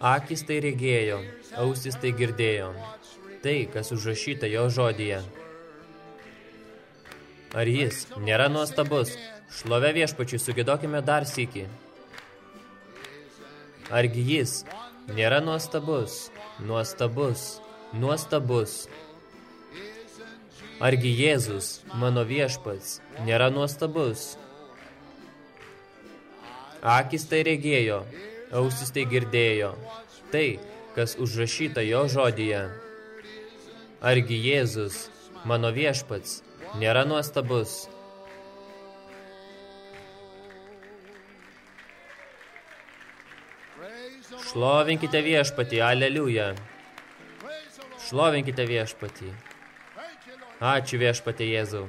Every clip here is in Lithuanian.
Akis tai regėjo, ausis tai girdėjo. Tai, kas užrašyta jo žodyje. Ar jis nėra nuostabus? Šlove viešpačiui sugėdokime dar sykį. Argi jis nėra nuostabus? Nuostabus, nuostabus. Argi Jėzus, mano viešpats, nėra nuostabus? Akis tai regėjo, ausis tai girdėjo. Tai, kas užrašyta jo žodyje. Argi Jėzus, mano viešpats, nėra nuostabus? Šlovinkite viešpatį, aleliuja. Šlovinkite viešpatį. Ačiū viešpatė Jėzau.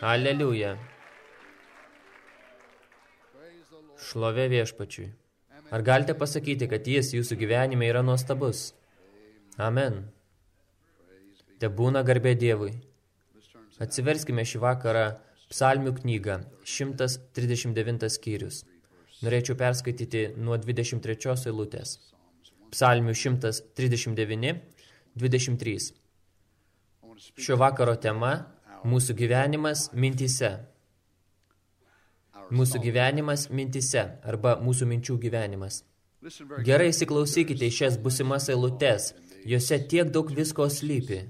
Aleliuja. Šlovė viešpačiui. Ar galite pasakyti, kad jis jūsų gyvenime yra nuostabus? Amen. Te būna garbė Dievui. Atsiverskime šį vakarą psalmių knygą, 139 skyrius. Norėčiau perskaityti nuo 23 eilutės. Psalmių 139, 23. Šio vakaro tema – mūsų gyvenimas mintise. Mūsų gyvenimas mintise arba mūsų minčių gyvenimas. Gerai įsiklausykite į šias busimas eilutes, jose tiek daug visko slypi.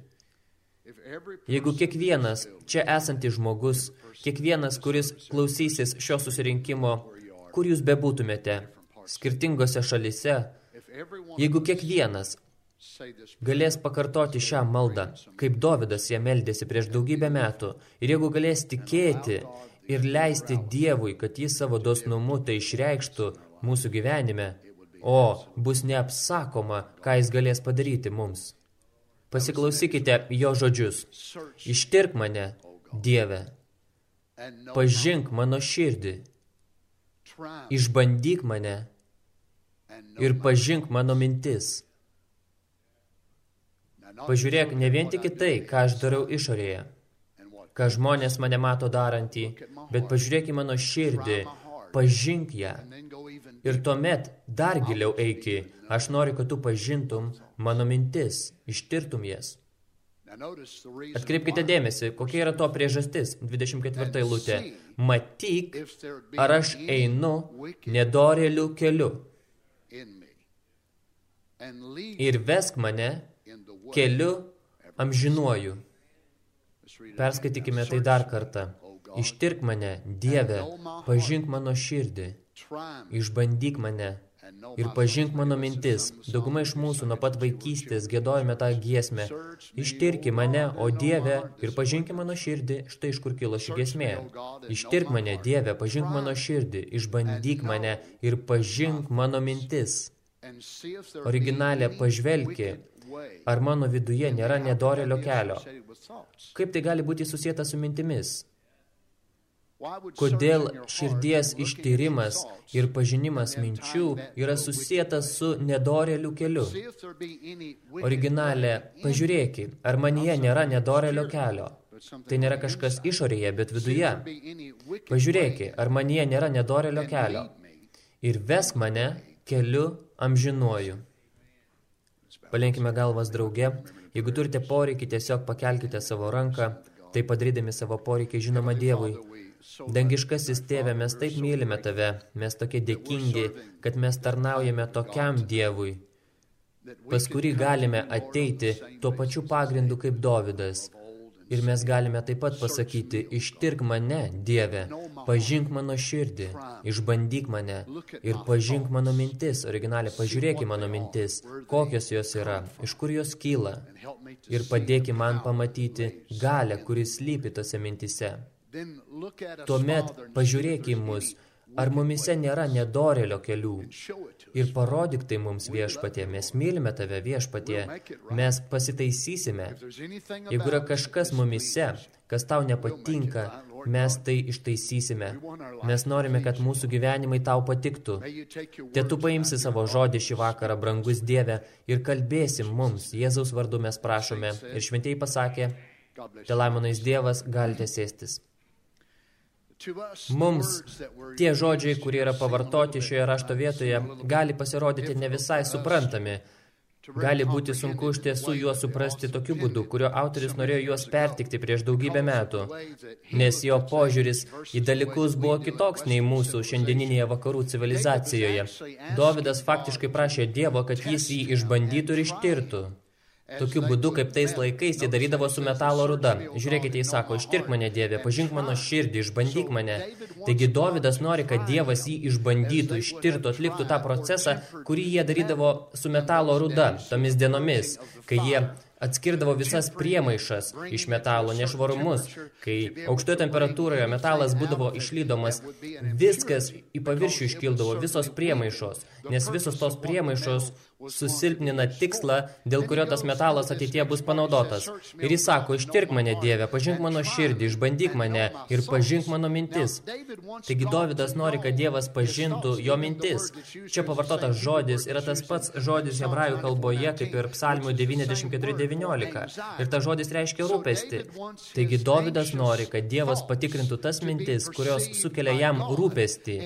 Jeigu kiekvienas čia esantis žmogus, kiekvienas, kuris klausysis šio susirinkimo, kur jūs bebūtumėte, skirtingose šalise, jeigu kiekvienas galės pakartoti šią maldą, kaip Dovydas ją meldėsi prieš daugybę metų, ir jeigu galės tikėti ir leisti Dievui, kad jis savo dosnumu tai išreikštų mūsų gyvenime, o bus neapsakoma, ką jis galės padaryti mums. Pasiklausykite jo žodžius. Ištirk mane, Dieve. Pažink mano širdį. Išbandyk mane ir pažink mano mintis. Pažiūrėk ne vien tik į tai, ką aš darau išorėje, ką žmonės mane mato darantį, bet pažiūrėk į mano širdį, pažink ją. Ir tuomet dar giliau eiki, aš noriu, kad tu pažintum mano mintis, ištirtum jas. Atkreipkite dėmesį, kokia yra to priežastis, 24 eilutė. Matyk, ar aš einu nedorėlių keliu. Ir vesk mane keliu amžinuoju. Perskaitykime tai dar kartą. Ištirk mane, Dieve, pažink mano širdį, išbandyk mane ir pažink mano mintis. Dauguma iš mūsų nuo pat vaikystės gėdojame tą giesmę. Ištirki mane, o Dieve, ir pažink mano širdį, štai iš kur kilo ši giesmė. Ištirk mane, Dieve, pažink mano širdį, išbandyk mane ir pažink mano mintis. Originalė pažvelki, ar mano viduje nėra nedorelio kelio. Kaip tai gali būti susijęta su mintimis? Kodėl širdies ištyrimas ir pažinimas minčių yra susijęs su nedoreliu keliu? Originalė, pažiūrėki, ar manyje nėra nedorelio kelio. Tai nėra kažkas išorėje, bet viduje. Pažiūrėki, ar manyje nėra nedorelio kelio. Ir vesk mane keliu amžinuoju. Palenkime galvas drauge. Jeigu turite poreikį, tiesiog pakelkite savo ranką. Tai padarydami savo poreikį žinoma Dievui. Dangiškasis tėve, mes taip mylime tave, mes tokie dėkingi, kad mes tarnaujame tokiam Dievui, pas kurį galime ateiti tuo pačiu pagrindu kaip Dovydas. Ir mes galime taip pat pasakyti, ištirk mane, Dieve, pažink mano širdį, išbandyk mane ir pažink mano mintis, originaliai pažiūrėk į mano mintis, kokios jos yra, iš kur jos kyla ir padėki man pamatyti galę, kuris slypi tose mintise. Tuomet pažiūrėk į mus, ar mumise nėra nedorelio kelių. Ir parodyk tai mums viešpatie, mes mylime tave viešpatie, mes pasitaisysime. Jeigu yra kažkas mumise, kas tau nepatinka, mes tai ištaisysime. Mes norime, kad mūsų gyvenimai tau patiktų. Te tu paimsi savo žodį šį vakarą, brangus Dieve, ir kalbėsim mums. Jėzaus vardu mes prašome. Ir šventieji pasakė, te laimonais Dievas, galite sėstis. Mums tie žodžiai, kurie yra pavartoti šioje rašto vietoje, gali pasirodyti ne visai suprantami. Gali būti sunku iš tiesų juos suprasti tokiu būdu, kurio autoris norėjo juos pertikti prieš daugybę metų, nes jo požiūris į dalykus buvo kitoks nei mūsų šiandieninėje vakarų civilizacijoje. Dovydas faktiškai prašė Dievo, kad jis jį išbandytų ir ištirtų. Tokiu būdu, kaip tais laikais, jie darydavo su metalo ruda. Žiūrėkite, jis sako, ištirk mane, Dieve, pažink mano širdį, išbandyk mane. Taigi Dovydas nori, kad Dievas jį išbandytų, ištirtų, atliktų tą procesą, kurį jie darydavo su metalo ruda, tomis dienomis, kai jie atskirdavo visas priemaišas iš metalo nešvarumus. Kai aukštoje temperatūroje metalas būdavo išlydomas, viskas į paviršių iškildavo, visos priemaišos, nes visos tos priemaišos susilpnina tikslą, dėl kurio tas metalas ateitie bus panaudotas. Ir jis sako, ištirk mane, Dieve, pažink mano širdį, išbandyk mane ir pažink mano mintis. Taigi Dovydas nori, kad Dievas pažintų jo mintis. Čia pavartotas žodis yra tas pats žodis hebrajų kalboje, kaip ir psalmių 94.19. Ir tas žodis reiškia rūpesti. Taigi Dovydas nori, kad Dievas patikrintų tas mintis, kurios sukelia jam rūpestį.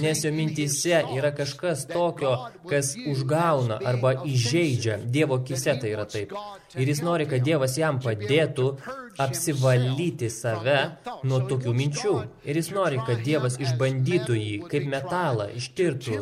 Nes jo mintise yra kažkas tokio, kas užgauna apgauna arba įžeidžia. Dievo kise tai yra taip. Ir jis nori, kad Dievas jam padėtų apsivalyti save nuo tokių minčių. Ir jis nori, kad Dievas išbandytų jį kaip metalą, ištirtų,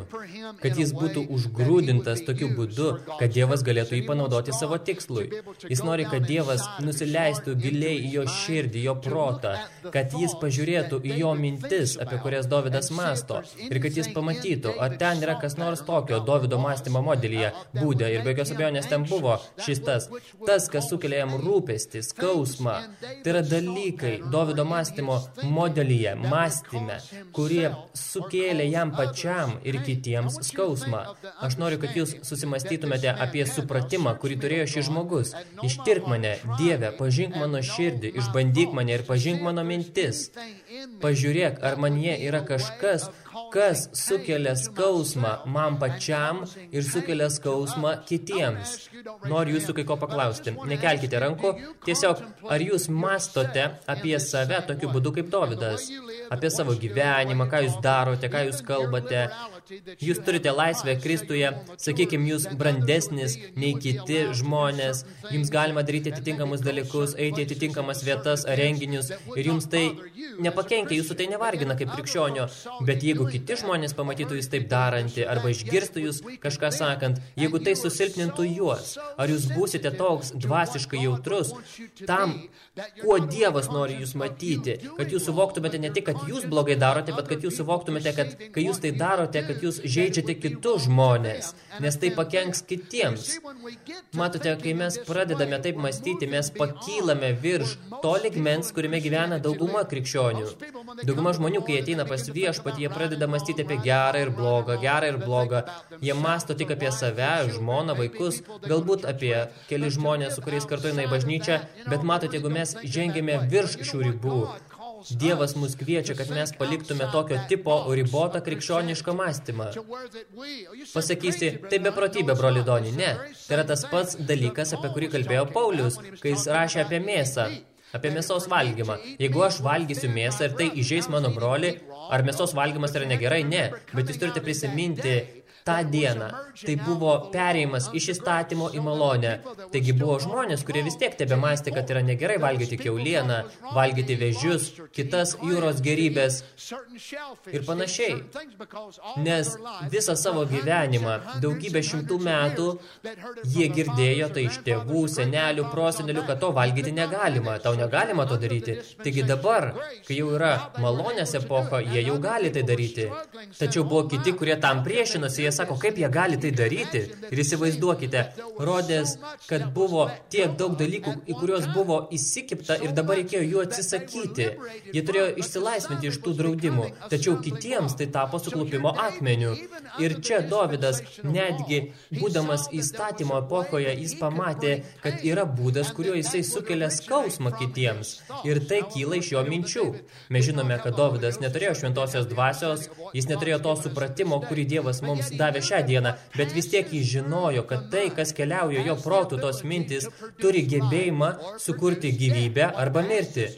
kad jis būtų užgrūdintas tokiu būdu, kad Dievas galėtų jį panaudoti savo tikslui. Jis nori, kad Dievas nusileistų giliai į jo širdį, jo protą, kad jis pažiūrėtų į jo mintis, apie kurias Dovydas masto, ir kad jis pamatytų, ar ten yra kas nors tokio Dovido mąstymo modelyje, būdė, ir be jokios abejonės ten buvo šis tas, tas, kas sukelia jam rūpestį, skausmą, Tai yra dalykai Dovido mąstymo modelyje, mąstyme, kurie sukėlė jam pačiam ir kitiems skausmą. Aš noriu, kad jūs susimastytumėte apie supratimą, kurį turėjo šis žmogus. Ištirk mane, Dieve, pažink mano širdį, išbandyk mane ir pažink mano mintis. Pažiūrėk, ar manie yra kažkas, kas sukelia skausmą man pačiam ir sukelia skausmą kitiems. Noriu jūsų kai ko paklausti. Nekelkite rankų. Tiesiog, ar jūs mastote apie save tokiu būdu kaip Dovydas? Apie savo gyvenimą, ką jūs darote, ką jūs kalbate, Jūs turite laisvę Kristuje, sakykime, jūs brandesnis nei kiti žmonės, jums galima daryti atitinkamus dalykus, eiti atitinkamas vietas ar renginius. Ir jums tai nepakenkia, jūsų tai nevargina kaip krikščionio, bet jeigu kiti žmonės pamatytų jūs taip darantį arba išgirstų jūs kažką sakant, jeigu tai susilpnintų juos, ar jūs būsite toks dvasiškai jautrus tam, kuo Dievas nori jūs matyti, kad jūs suvoktumėte ne tik, kad jūs blogai darote, bet kad jūs suvoktumėte, kad kai jūs tai darote, kad kad jūs žaidžiate kitus žmonės, nes tai pakenks kitiems. Matote, kai mes pradedame taip mąstyti, mes pakylame virš to ligmens, kuriame gyvena dauguma krikščionių. Dauguma žmonių, kai ateina pas viešpatį, jie pradeda mąstyti apie gerą ir blogą, gerą ir blogą. Jie masto tik apie save, žmoną, vaikus, galbūt apie keli žmonės, su kuriais kartu eina į bažnyčią, bet matote, jeigu mes žengėme virš šių ribų, Dievas mus kviečia, kad mes paliktume tokio tipo ribotą krikščionišką mąstymą. Pasakysi, tai beprotybė, brolidonį. Ne, tai yra tas pats dalykas, apie kurį kalbėjo Paulius, kai jis rašė apie mėsą apie mėsos valgymą. Jeigu aš valgysiu mėsą ir tai įžeis mano brolį, ar mėsos valgymas yra negerai? Ne, bet jūs turite prisiminti tą dieną. Tai buvo perėjimas iš įstatymo į malonę. Taigi buvo žmonės, kurie vis tiek tebe mąstė, kad yra negerai valgyti keulieną, valgyti vežius, kitas jūros gerybės ir panašiai. Nes visą savo gyvenimą, daugybę šimtų metų, jie girdėjo tai iš tėvų, senelių, prosenelių, kad to valgyti negalima, tau negalima to daryti. Taigi dabar, kai jau yra malonės epocha, jie jau gali tai daryti. Tačiau buvo kiti, kurie tam priešinosi, jie sako, kaip jie gali tai daryti. Ir įsivaizduokite, rodės, kad buvo tiek daug dalykų, į kuriuos buvo įsikipta ir dabar reikėjo jų atsisakyti. Jie turėjo išsilaisvinti iš tų draudimų, tačiau kitiems tai tapo suklupimo akmeniu. Ir čia Dovydas, netgi būdamas įstatymo epochoje, jis pamatė, kad yra būdas, kuriuo jisai sukelia skausmą kitiems. Ir tai kyla iš jo minčių. Mes žinome, kad Dovydas neturėjo šventosios dvasios, jis neturėjo to supratimo, kurį Dievas mums davė davė šią dieną, bet vis tiek jis žinojo, kad tai, kas keliauja jo protų tos mintis, turi gebėjimą sukurti gyvybę arba mirti.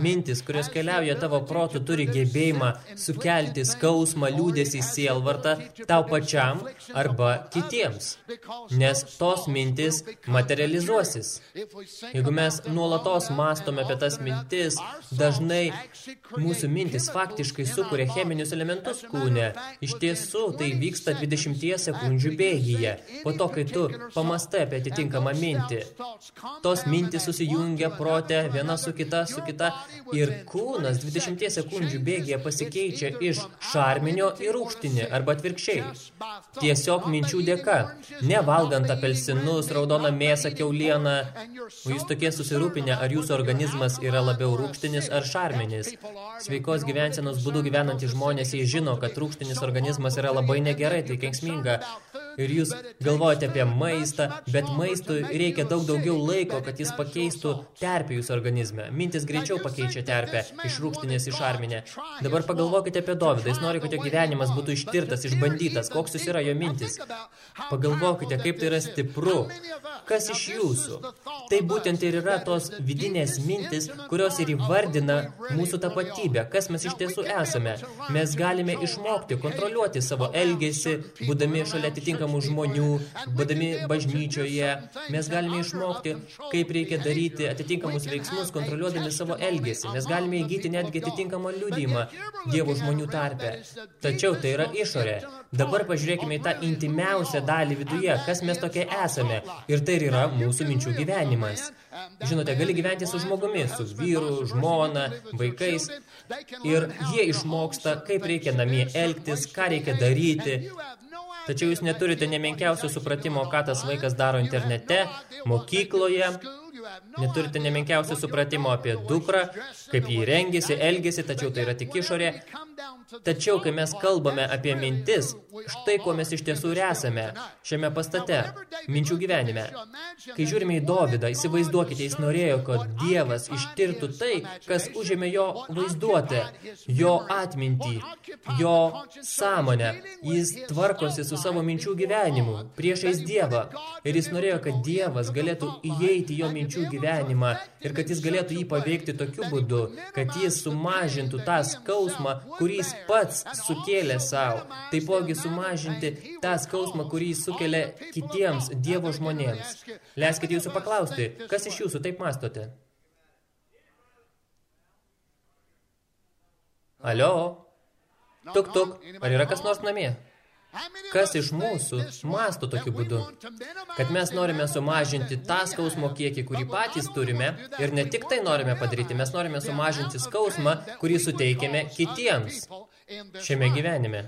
Mintis, kurios keliauja tavo protų, turi gebėjimą sukelti skausmą, liūdėsi, sielvartą tau pačiam arba kitiems, nes tos mintis materializuosis. Jeigu mes nuolatos mastome apie tas mintis, dažnai mūsų mintis faktiškai sukuria cheminius elementus kūne. Iš tiesų, tai vyksta 20 sekundžių bėgyje. Po to, kai tu pamastai apie atitinkamą mintį, tos mintis susijungia prote viena su kita, su kita ir kūnas 20 sekundžių bėgyje pasikeičia iš šarminio į rūkštinį arba atvirkščiai. Tiesiog minčių dėka, nevalgant apelsinus, raudoną mėsą, keulieną, o jūs tokie susirūpinę, ar jūsų organizmas yra labiau rūkštinis ar šarminis. Sveikos gyvensenos būdų gyvenantys žmonės, jie žino, kad rūkštinis organizmas yra labai negerai, tai kenksminga ir jūs galvojate apie maistą, bet maistui reikia daug daugiau laiko, kad jis pakeistų terpę jūsų organizme. Mintis greičiau pakeičia terpę iš rūkštinės į šarminę. Dabar pagalvokite apie Dovydą. Jis nori, kad jo gyvenimas būtų ištirtas, išbandytas. Koks jis yra jo mintis? Pagalvokite, kaip tai yra stipru. Kas iš jūsų? Tai būtent ir yra tos vidinės mintis, kurios ir įvardina mūsų tapatybę. Kas mes iš tiesų esame? Mes galime išmokti, kontroliuoti savo elgesį, būdami šalia atitinkamų atitinkamų žmonių, būdami bažnyčioje, mes galime išmokti, kaip reikia daryti atitinkamus veiksmus, kontroliuodami savo elgesį. Mes galime įgyti netgi atitinkamą liudymą Dievo žmonių tarpe. Tačiau tai yra išorė. Dabar pažiūrėkime į tą intimiausią dalį viduje, kas mes tokie esame. Ir tai yra mūsų minčių gyvenimas. Žinote, gali gyventi su žmogumi, su vyru, žmona, vaikais. Ir jie išmoksta, kaip reikia namie elgtis, ką reikia daryti. Tačiau jūs neturite nemenkiausio supratimo, ką tas vaikas daro internete, mokykloje, Neturite nemenkiausio supratimo apie dukrą, kaip jį rengėsi, elgėsi, tačiau tai yra tik išorė. Tačiau, kai mes kalbame apie mintis, štai ko mes iš tiesų ir esame šiame pastate, minčių gyvenime. Kai žiūrime į Dovydą, įsivaizduokite, jis norėjo, kad Dievas ištirtų tai, kas užėmė jo vaizduotę, jo atmintį, jo sąmonę. Jis tvarkosi su savo minčių gyvenimu, priešais Dievą. Ir jis norėjo, kad Dievas galėtų įeiti jo minčių gyvenimą ir kad jis galėtų jį paveikti tokiu būdu, kad jis sumažintų tą skausmą, kurį jis pats sukėlė savo, taipogi sumažinti tą skausmą, kurį jis sukelia kitiems Dievo žmonėms. Leiskite jūsų paklausti, kas iš jūsų taip mastote? Alio? Tuk, tuk, ar yra kas nors namie? Kas iš mūsų masto tokiu būdu? Kad mes norime sumažinti tą skausmo kiekį, kurį patys turime ir ne tik tai norime padaryti, mes norime sumažinti skausmą, kurį suteikėme kitiems šiame gyvenime.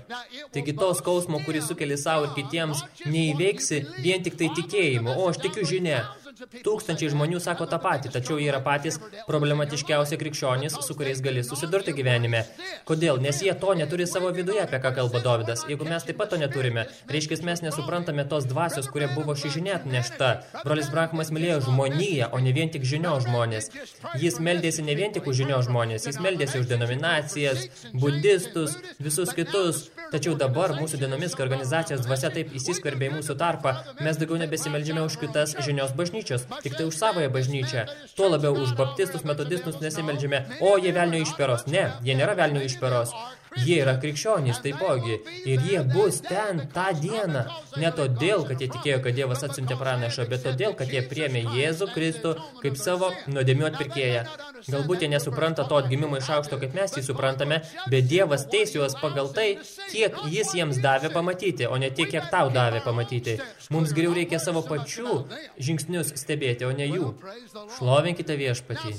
Taigi to skausmo, kurį sukeli savo ir kitiems, neįveiksi vien tik tai tikėjimu. O, aš tikiu žinia, Tūkstančiai žmonių sako tą patį, tačiau jie yra patys problematiškiausi krikščionys, su kuriais gali susidurti gyvenime. Kodėl? Nes jie to neturi savo viduje, apie ką kalba Dovydas. Jeigu mes taip pat to neturime, reiškia, mes nesuprantame tos dvasios, kurie buvo ši žinia atnešta. Brolis Brankamas mylėjo žmoniją, o ne vien tik žinio žmonės. Jis meldėsi ne vien tik už žinio žmonės, jis meldėsi už denominacijas, budistus, visus kitus. Tačiau dabar mūsų dienomis, kai organizacijos dvasia taip įsiskverbė į mūsų tarpą, mes daugiau nebesimeldžiame už kitas žinios bažnyčios, tik tai už savoją bažnyčią. Tuo labiau už baptistus, metodistus nesimeldžiame, o jie velnio išperos. Ne, jie nėra velnio išperos. Jie yra krikščionys taipogi ir jie bus ten tą dieną. Ne todėl, kad jie tikėjo, kad Dievas atsiuntė pranašą, bet todėl, kad jie priėmė Jėzų Kristų kaip savo nuodėmių atpirkėją. Galbūt jie nesupranta to atgimimo iš aukšto, kaip mes jį suprantame, bet Dievas teis juos pagal tai, kiek jis jiems davė pamatyti, o ne tiek, kiek tau davė pamatyti. Mums geriau reikia savo pačių žingsnius stebėti, o ne jų. Šlovinkite viešpatį.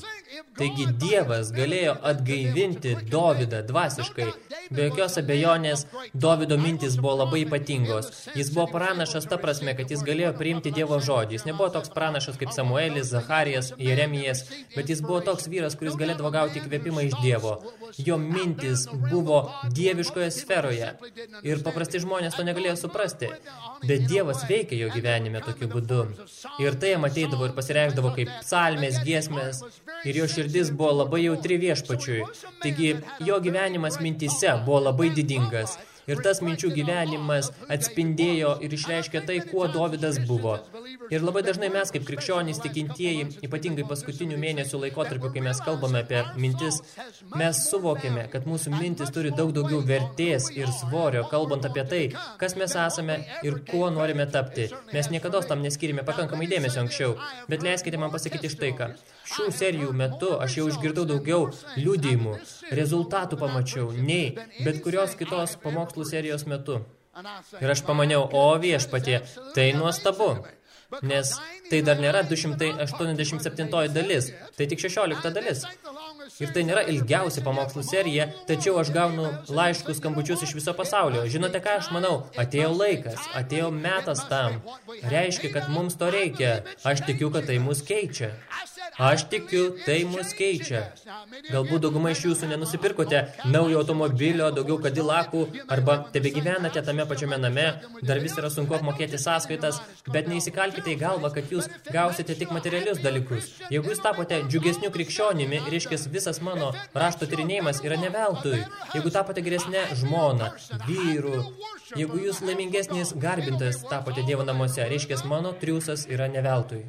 Taigi Dievas galėjo atgaivinti Dovydą dvasiškai. Be jokios abejonės, Dovydo mintis buvo labai ypatingos. Jis buvo pranašas ta prasme, kad jis galėjo priimti Dievo žodį. Jis nebuvo toks pranašas kaip Samuelis, Zacharijas, Jeremijas, bet jis buvo toks vyras, kuris galėdavo gauti įkvėpimą iš Dievo. Jo mintis buvo dieviškoje sferoje. Ir paprasti žmonės to negalėjo suprasti. Bet Dievas veikia jo gyvenime tokiu būdu. Ir tai jam ateidavo ir pasireikšdavo kaip psalmės, giesmės. Ir jo širdis buvo labai jautri viešpačiui. Taigi, jo gyvenimas mintise buvo labai didingas. Ir tas minčių gyvenimas atspindėjo ir išreiškė tai, kuo Dovydas buvo. Ir labai dažnai mes, kaip krikščionys tikintieji, ypatingai paskutinių mėnesių laikotarpiu, kai mes kalbame apie mintis, mes suvokėme, kad mūsų mintis turi daug daugiau vertės ir svorio, kalbant apie tai, kas mes esame ir kuo norime tapti. Mes niekada tam neskirime pakankamai dėmesio anksčiau, bet leiskite man pasakyti štai ką. Šių serijų metu aš jau išgirdau daugiau liudijimų, rezultatų pamačiau, nei bet kurios kitos pamokslų serijos metu. Ir aš pamaniau, o viešpatie, tai nuostabu. Nes tai dar nėra 287 dalis, tai tik 16 dalis. Ir tai nėra ilgiausia pamokslų serija, tačiau aš gaunu laiškus skambučius iš viso pasaulio. Žinote ką aš manau? Atėjo laikas, atėjo metas tam. Reiškia, kad mums to reikia. Aš tikiu, kad tai mus keičia. Aš tikiu, tai mus keičia. Galbūt dauguma iš jūsų nenusipirkote naujo automobilio, daugiau kadilakų, arba tebe gyvenate tame pačiame name, dar vis yra sunku apmokėti sąskaitas, bet neįsikalkite į galvą, kad jūs gausite tik materialius dalykus. Jeigu jūs tapote džiugesniu krikščionimi, reiškia visas mano rašto tyrinėjimas yra ne veltui. Jeigu tapote geresnė žmona, vyru, jeigu jūs laimingesnis garbintas tapote Dievo namuose, reiškia mano triusas yra ne veltui.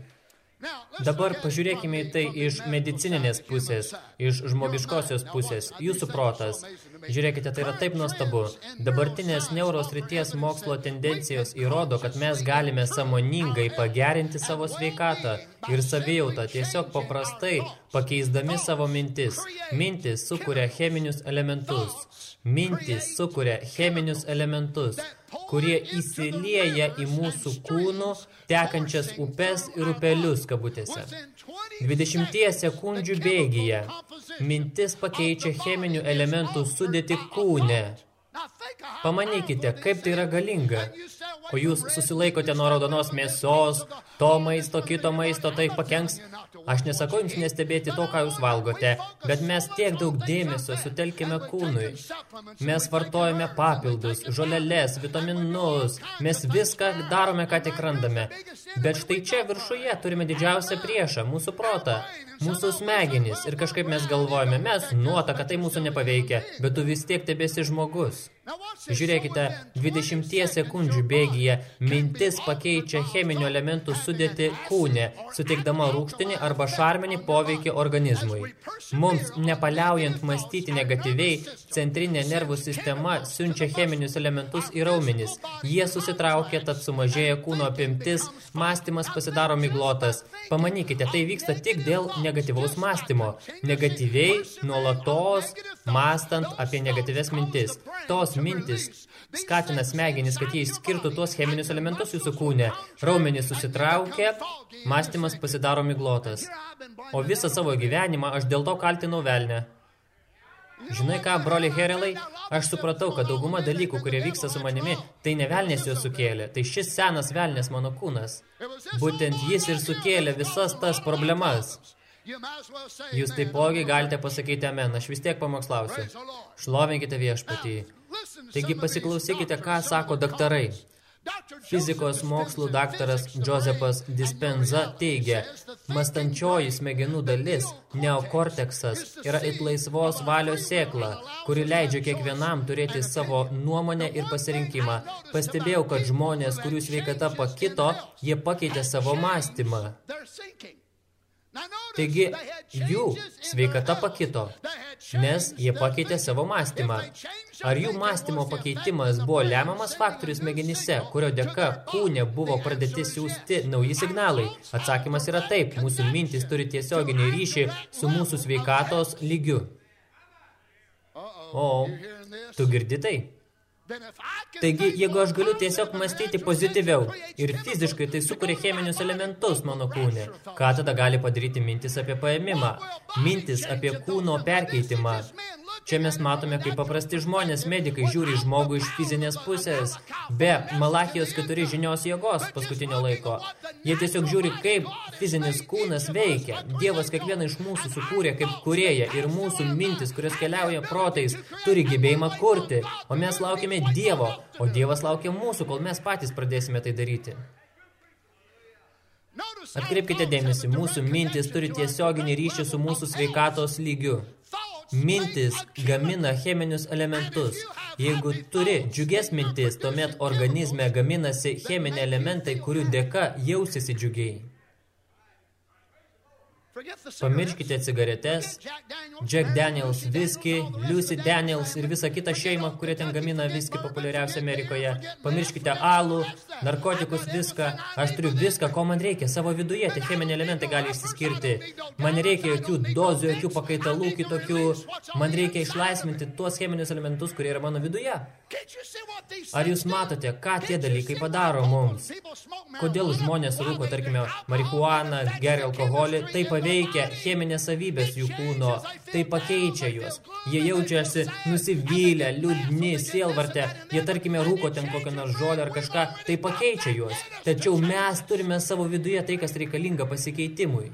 Dabar pažiūrėkime į tai iš medicininės pusės, iš žmogiškosios pusės, jūsų protas. Žiūrėkite, tai yra taip nuostabu. Dabartinės neurosrities mokslo tendencijos įrodo, kad mes galime samoningai pagerinti savo sveikatą ir savijautą tiesiog paprastai pakeisdami savo mintis. Mintis sukuria cheminius elementus. Mintis sukuria cheminius elementus kurie įsilieja į mūsų kūnų tekančias upes ir upelius kabutėse. 20 sekundžių bėgyje mintis pakeičia cheminių elementų sudėti kūne. Pamanykite, kaip tai yra galinga. O jūs susilaikote nuo raudonos mėsos, to maisto, kito maisto, tai pakenks. Aš nesakau jums nestebėti to, ką jūs valgote, bet mes tiek daug dėmesio sutelkime kūnui. Mes vartojame papildus, žolelės, vitaminus, mes viską darome, ką tik randame. Bet štai čia viršuje turime didžiausią priešą, mūsų protą, mūsų smegenys. Ir kažkaip mes galvojame, mes nuotaka, tai mūsų nepaveikia, bet tu vis tiek tebesi žmogus. Žiūrėkite, 20 sekundžių bėgyje mintis pakeičia cheminių elementų sudėti kūne, suteikdama rūkštinį arba šarminį poveikį organizmui. Mums, nepaliaujant mąstyti negatyviai, centrinė nervų sistema siunčia cheminius elementus į raumenis. Jie susitraukia, tad sumažėja kūno apimtis, mąstymas pasidaro miglotas. Pamanykite, tai vyksta tik dėl negatyvaus mąstymo. Negatyviai, nuolatos, mąstant apie negatyves mintis. Tos mintis skatina smegenis, kad jie išskirtų tuos cheminius elementus jūsų kūne. Raumenys susitraukia, mąstymas pasidaro miglotas. O visą savo gyvenimą aš dėl to kaltinau velnę. Žinai ką, broli Herelai, aš supratau, kad dauguma dalykų, kurie vyksta su manimi, tai ne velnės juos sukėlė, tai šis senas velnės mano kūnas. Būtent jis ir sukėlė visas tas problemas. Jūs taipogi galite pasakyti amen, aš vis tiek pamokslausiu. Šlovinkite viešpatį. Taigi pasiklausykite, ką sako daktarai. Fizikos mokslų daktaras Josephas Dispenza teigia, mastančioji smegenų dalis, neokorteksas, yra it laisvos valios sėkla, kuri leidžia kiekvienam turėti savo nuomonę ir pasirinkimą. Pastebėjau, kad žmonės, kurių sveikata pakito, jie pakeitė savo mąstymą. Taigi, jų sveikata pakito, nes jie pakeitė savo mąstymą. Ar jų mąstymo pakeitimas buvo lemiamas faktorius smegenyse, kurio dėka kūne buvo pradėti siūsti nauji signalai? Atsakymas yra taip, mūsų mintis turi tiesioginį ryšį su mūsų sveikatos lygiu. O, tu girdi tai? Taigi, jeigu aš galiu tiesiog mąstyti pozityviau ir fiziškai tai sukuria cheminius elementus mano kūne, ką tada gali padaryti mintis apie paėmimą, mintis apie kūno perkeitimą, Čia mes matome, kaip paprasti žmonės, medikai žiūri žmogų iš fizinės pusės, be Malachijos keturi žinios jėgos paskutinio laiko. Jie tiesiog žiūri, kaip fizinis kūnas veikia. Dievas kiekvieną iš mūsų sukūrė kaip kurėja ir mūsų mintis, kurios keliauja protais, turi gebėjimą kurti. O mes laukime Dievo, o Dievas laukia mūsų, kol mes patys pradėsime tai daryti. Atkreipkite dėmesį, mūsų mintis turi tiesioginį ryšį su mūsų sveikatos lygiu. Mintis gamina cheminius elementus. Jeigu turi džiugės mintis, tuomet organizme gaminasi cheminiai elementai, kurių dėka jausisi džiugiai. Pamirškite cigaretes, Jack Daniels viskį, Lucy Daniels ir visą kitą šeimą, kurie ten gamina viskį populiariausia Amerikoje. Pamirškite alų, narkotikus, viską. Aš turiu viską, ko man reikia. Savo viduje tie cheminiai elementai gali išsiskirti. Man reikia jokių dozių, jokių pakaitalų kitokių. Man reikia išlaisvinti tuos cheminius elementus, kurie yra mano viduje. Ar jūs matote, ką tie dalykai padaro mums? Kodėl žmonės rūko, tarkime, marihuaną, geria alkoholį? Tai paveikia cheminės savybės jų kūno, tai pakeičia juos. Jie jaučiasi nusivylę, liūdni, sielvartę. Jie, tarkime, rūko ten kokią nors žolę ar kažką, tai pakeičia juos. Tačiau mes turime savo viduje tai, kas reikalinga pasikeitimui.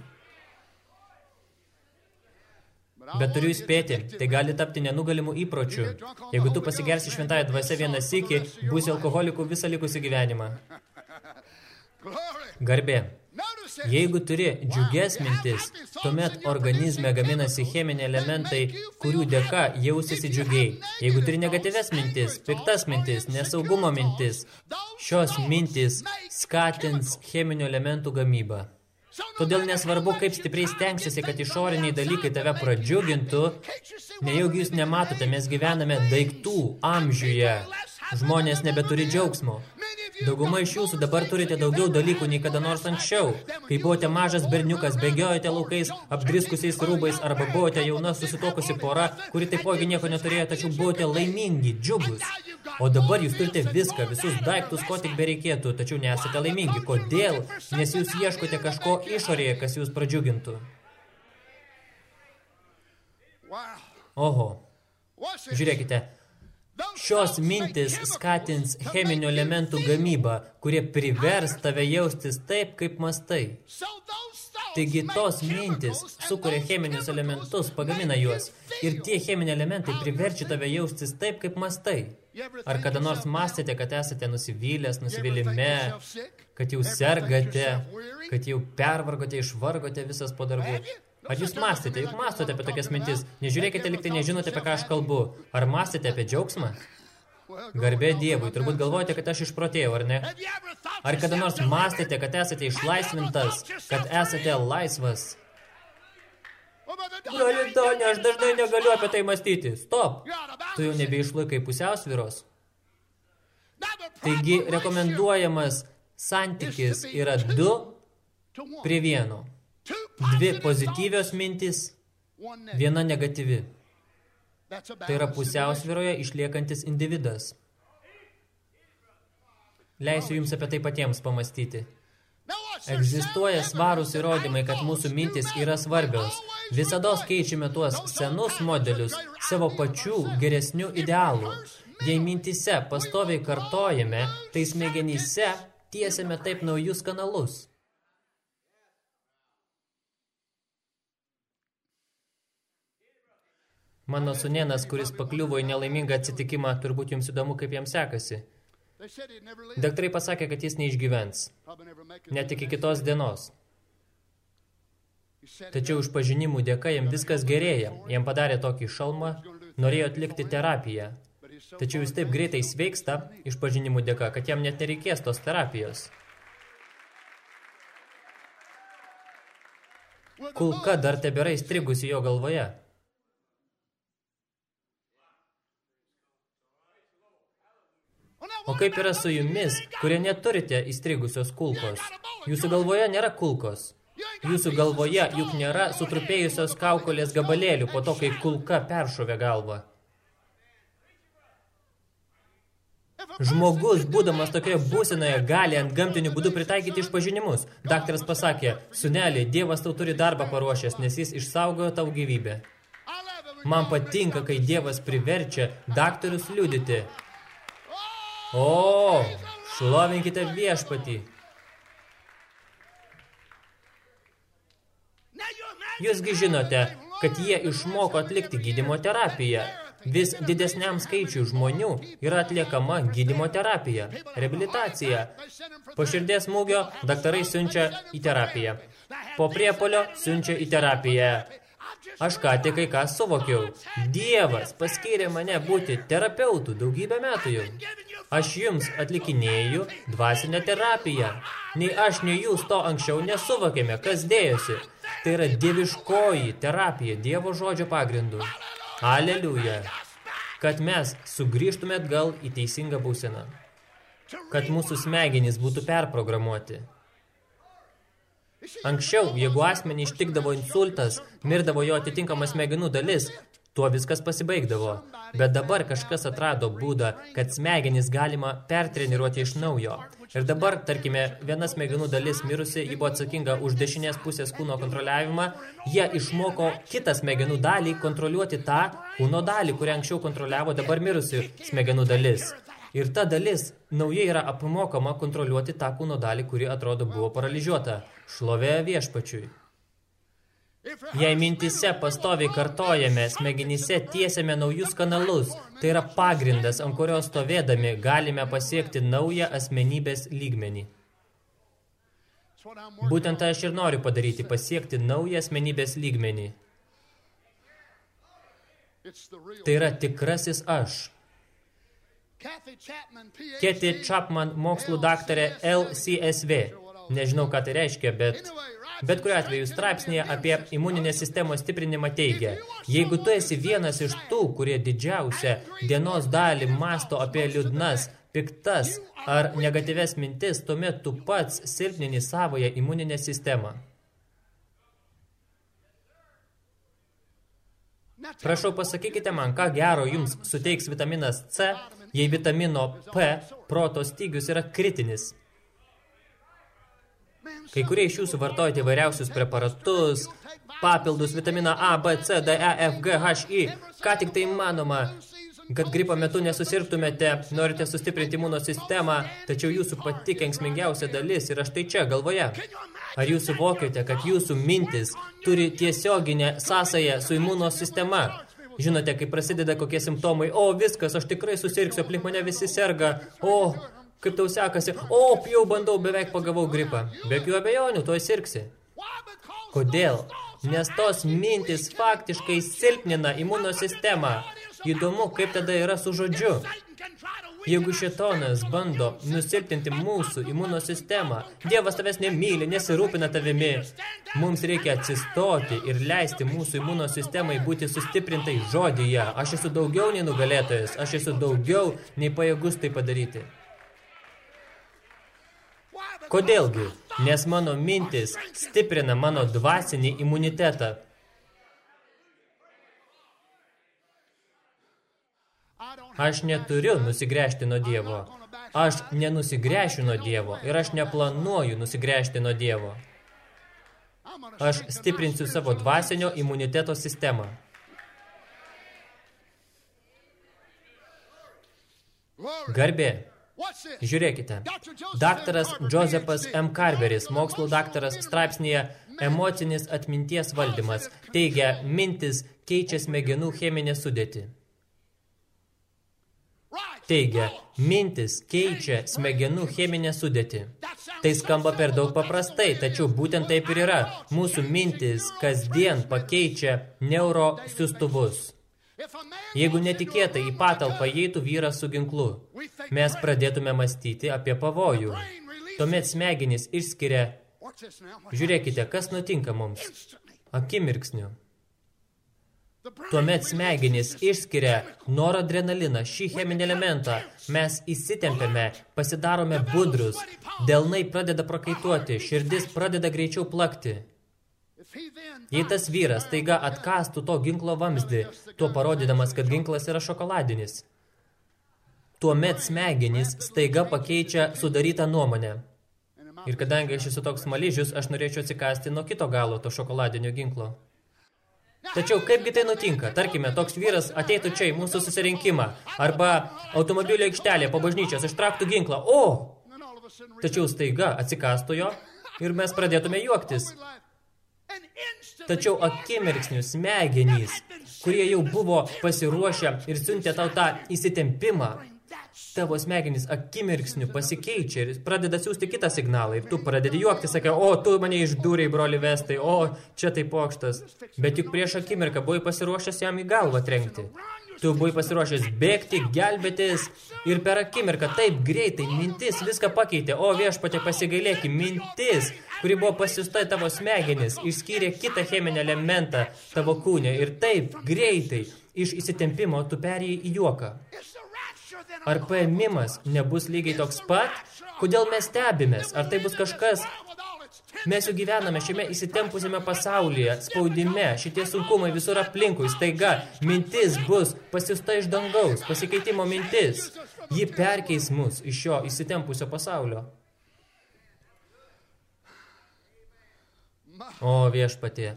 Bet turiu įspėti, tai gali tapti nenugalimų įpročių. Jeigu tu pasigersi šventąją dvasę vieną sykį, būsi alkoholikų visą likusį gyvenimą. Garbė. Jeigu turi džiuges mintis, tuomet organizme gaminasi cheminiai elementai, kurių dėka jausisi džiugiai. Jeigu turi negatyves mintis, piktas mintis, nesaugumo mintis, šios mintis skatins cheminių elementų gamybą. Todėl nesvarbu, kaip stipriai stengsiesi, kad išoriniai dalykai tave pradžiugintų, nejaugi jūs nematote, mes gyvename daiktų amžiuje. Žmonės nebeturi džiaugsmo. Dauguma iš jūsų dabar turite daugiau dalykų nei kada nors anksčiau. Kai buvote mažas berniukas, bėgiojate laukais, apdriskusiais rūbais, arba buvote jauna susitokusi pora, kuri taipogi nieko neturėjo, tačiau buvote laimingi, džiugus. O dabar jūs turite viską, visus daiktus, ko tik bereikėtų, tačiau nesate laimingi. Kodėl? Nes jūs ieškote kažko išorėje, kas jūs pradžiugintų. Oho. Žiūrėkite, Šios mintis skatins cheminių elementų gamybą, kurie privers tave jaustis taip, kaip mastai. Taigi tos mintis sukuria cheminius elementus, pagamina juos. Ir tie cheminiai elementai priverčia tave jaustis taip, kaip mastai. Ar kada nors mąstėte, kad esate nusivylęs, nusivylime, kad jau sergate, kad jau pervargote, išvargote visas po darbų? Ar jūs mąstėte, juk mąstote apie tokias mintis? Nežiūrėkite, liktai nežinote, apie ką aš kalbu. Ar mąstėte apie džiaugsmą? Garbė Dievui, turbūt galvojate, kad aš išprotėjau, ar ne? Ar kada nors mąstėte, kad esate išlaisvintas, kad esate laisvas? Galintonė, aš dažnai negaliu apie tai mąstyti. Stop! Tu jau nebeišlaikai pusiausvyros. Taigi, rekomenduojamas santykis yra du prie vieno. Dvi pozityvios mintys, viena negatyvi. Tai yra pusiausviroje išliekantis individas. Leisiu jums apie tai patiems pamastyti. Egzistuoja svarūs įrodymai, kad mūsų mintis yra svarbios. Visados keičiame tuos senus modelius savo pačių geresnių idealų. Jei mintise pastoviai kartojame, tai smegenyse tiesiame taip naujus kanalus. Mano sunėnas, kuris pakliuvo į nelaimingą atsitikimą, turbūt jums įdomu, kaip jam sekasi. Daktarai pasakė, kad jis neišgyvens, net iki kitos dienos. Tačiau iš pažinimų dėka jam viskas gerėja. Jam padarė tokį šalmą, norėjo atlikti terapiją. Tačiau jis taip greitai sveiksta iš pažinimų dėka, kad jam net nereikės tos terapijos. Kulka dar tebėra įstrigusi jo galvoje. O kaip yra su jumis, kurie neturite įstrigusios kulkos? Jūsų galvoje nėra kulkos. Jūsų galvoje juk nėra sutrupėjusios kaukolės gabalėlių po to, kai kulka peršovė galvą. Žmogus, būdamas tokioje būsenoje, gali ant gamtinių būdų pritaikyti išpažinimus. Daktaras pasakė, sunelį, Dievas tau turi darbą paruošęs, nes jis išsaugojo tau gyvybę. Man patinka, kai Dievas priverčia daktarus liudyti, O, šlovinkite viešpatį. Jūsgi žinote, kad jie išmoko atlikti gydymo terapiją. Vis didesniam skaičiui žmonių yra atliekama gydymo terapija, reabilitacija. Po širdies smūgio daktarai siunčia į terapiją. Po priepolio siunčia į terapiją. Aš ką tik kai ką suvokiau. Dievas paskyrė mane būti terapeutų daugybę metų jau. Aš jums atlikinėju dvasinę terapiją. Nei aš, nei jūs to anksčiau nesuvokėme, kas dėjosi. Tai yra dieviškoji terapija Dievo žodžio pagrindu. Aleliuja. Kad mes sugrįžtume atgal į teisingą būseną. Kad mūsų smegenys būtų perprogramuoti. Anksčiau, jeigu asmenį ištikdavo insultas, mirdavo jo atitinkamas smegenų dalis, tuo viskas pasibaigdavo. Bet dabar kažkas atrado būdą, kad smegenys galima pertreniruoti iš naujo. Ir dabar, tarkime, viena smegenų dalis mirusi, ji buvo atsakinga už dešinės pusės kūno kontroliavimą, jie išmoko kitą smegenų dalį kontroliuoti tą kūno dalį, kurią anksčiau kontroliavo dabar mirusi smegenų dalis. Ir ta dalis naujai yra apmokama kontroliuoti tą kūno dalį, kuri atrodo buvo paralyžiuota. Šlovė viešpačiui. Jei mintise pastoviai kartojame, smegenyse tiesiame naujus kanalus, tai yra pagrindas, ant kurios stovėdami galime pasiekti naują asmenybės lygmenį. Būtent aš ir noriu padaryti, pasiekti naują asmenybės lygmenį. Tai yra tikrasis aš. Keti Chapman mokslų daktarė LCSV. Nežinau, ką tai reiškia, bet bet kuriuo atveju straipsnėje apie imuninės sistemos stiprinimą teigia, jeigu tu esi vienas iš tų, kurie didžiausią dienos dalį masto apie liūdnas, piktas ar negatyves mintis, tuomet tu pats silpnini savoje imuninę sistemą. Prašau, pasakykite man, ką gero jums suteiks vitaminas C, jei vitamino P proto stygius yra kritinis. Kai kurie iš jūsų vartojate įvairiausius preparatus, papildus vitaminą A, B, C, D, E, F, G, H, I, ką tik tai manoma, kad gripo metu nesusirgtumėte, norite sustiprinti imuno sistemą, tačiau jūsų pati kenksmingiausia dalis yra štai čia, galvoje. Ar jūs suvokiate, kad jūsų mintis turi tiesioginę sąsąją su imuno sistema? Žinote, kai prasideda kokie simptomai, o viskas, aš tikrai susirgsiu, aplink mane visi serga, o kaip tau sekasi, o jau bandau, beveik pagavau gripą. Be jokių abejonių, to sirgsi. Kodėl? Nes tos mintis faktiškai silpnina imuno sistemą. Įdomu, kaip tada yra su žodžiu. Jeigu šetonas bando nusilpinti mūsų imuno sistemą, Dievas tavęs nemyli, nesirūpina tavimi, mums reikia atsistoti ir leisti mūsų imuno sistemai būti sustiprintai žodyje. Aš esu daugiau nei nugalėtojas, aš esu daugiau nei pajėgus tai padaryti. Kodėlgi? Nes mano mintis stiprina mano dvasinį imunitetą. Aš neturiu nusigręžti nuo Dievo. Aš nenusigręšiu nuo Dievo ir aš neplanuoju nusigręžti nuo Dievo. Aš stiprinsiu savo dvasinio imuniteto sistemą. Garbė. Žiūrėkite, daktaras Josephas M. Carveris, mokslo daktaras straipsnėje Emocinis atminties valdymas, teigia, mintis keičia smegenų cheminę sudėtį. Teigia, mintis keičia smegenų cheminę sudėtį. Tai skamba per daug paprastai, tačiau būtent taip ir yra. Mūsų mintis kasdien pakeičia neurosiustuvus. Jeigu netikėtai į patalpą įeitų vyras su ginklu, mes pradėtume mąstyti apie pavojų. Tuomet smegenys išskiria, žiūrėkite, kas nutinka mums, akimirksniu. Tuomet smegenys išskiria noradrenaliną, šį cheminį elementą. Mes įsitempiame, pasidarome budrus, delnai pradeda prakaituoti, širdis pradeda greičiau plakti. Jei tas vyras taiga atkastų to ginklo vamzdį, tuo parodydamas, kad ginklas yra šokoladinis, tuomet smegenys staiga pakeičia sudarytą nuomonę. Ir kadangi aš esu toks smaližius, aš norėčiau atsikasti nuo kito galo to šokoladinio ginklo. Tačiau kaipgi tai nutinka? Tarkime, toks vyras ateitų čia į mūsų susirinkimą arba automobilio aikštelė po bažnyčios ištraktų ginklą. O! Tačiau staiga atsikastų jo ir mes pradėtume juoktis. Tačiau akimirksnių smegenys, kurie jau buvo pasiruošę ir siuntė tau tą įsitempimą, tavo smegenys akimirksniu pasikeičia ir pradeda siūsti kitą signalą. Ir tu pradedi juokti, sakai, o, tu mane išdūrei, broli vestai, o, čia tai pokštas. Bet juk prieš akimirką buvai pasiruošęs jam į galvą trenkti. Tu buvai pasiruošęs bėgti, gelbėtis ir per akimirką taip greitai mintis viską pakeitė. O viešpatė pasigailėki, mintis, kuri buvo pasiusta į tavo smegenis, išskyrė kitą cheminį elementą tavo kūnė ir taip greitai iš įsitempimo tu perėjai į juoką. Ar paėmimas nebus lygiai toks pat? Kodėl mes stebimės? Ar tai bus kažkas Mes jau gyvename šiame įsitempusiame pasaulyje, spaudime, šitie sunkumai visur aplinkui, staiga, mintis bus pasiusta iš dangaus, pasikeitimo mintis. Ji perkeis mus iš šio įsitempusio pasaulio. O viešpatie,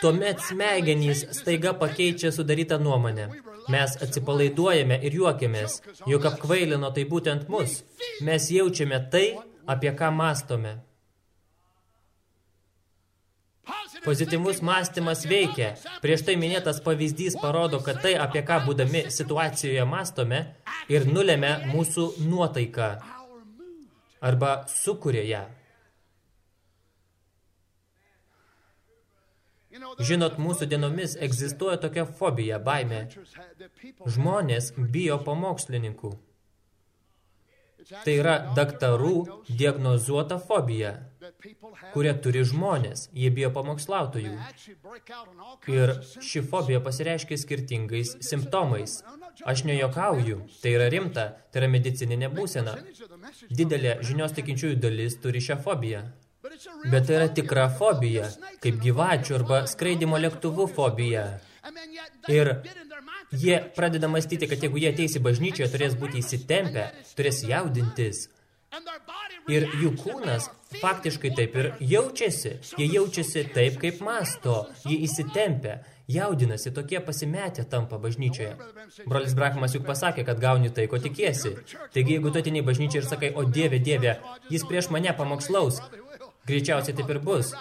tuomet smegenys staiga pakeičia sudarytą nuomonę. Mes atsipalaiduojame ir juokiamės, juk apkvailino tai būtent mus. Mes jaučiame tai, apie ką mastome. Pozityvus mąstymas veikia. Prieš tai minėtas pavyzdys parodo, kad tai, apie ką būdami situacijoje mastome, ir nulėmė mūsų nuotaiką arba sukuria ją. Žinot, mūsų dienomis egzistuoja tokia fobija, baimė. Žmonės bijo pamokslininkų. Tai yra daktarų diagnozuota fobija, kurią turi žmonės, jie bijo pamokslautojų. Ir ši fobija pasireiškia skirtingais simptomais. Aš nejokauju, tai yra rimta, tai yra medicininė būsena. Didelė žinios tikinčiųjų dalis turi šią fobiją. Bet tai yra tikra fobija, kaip gyvačių arba skraidimo lėktuvų fobija. Ir Jie pradeda mąstyti, kad jeigu jie ateis į bažnyčią, turės būti įsitempę, turės jaudintis. Ir jų kūnas faktiškai taip ir jaučiasi. Jie jaučiasi taip, kaip masto. Jie įsitempia, jaudinasi, tokie pasimetę tampa bažnyčioje. Brolis Brahmas juk pasakė, kad gauni tai, ko tikiesi. Taigi, jeigu tu atini bažnyčią ir sakai, o dieve, dieve, jis prieš mane pamokslaus, greičiausiai taip ir bus.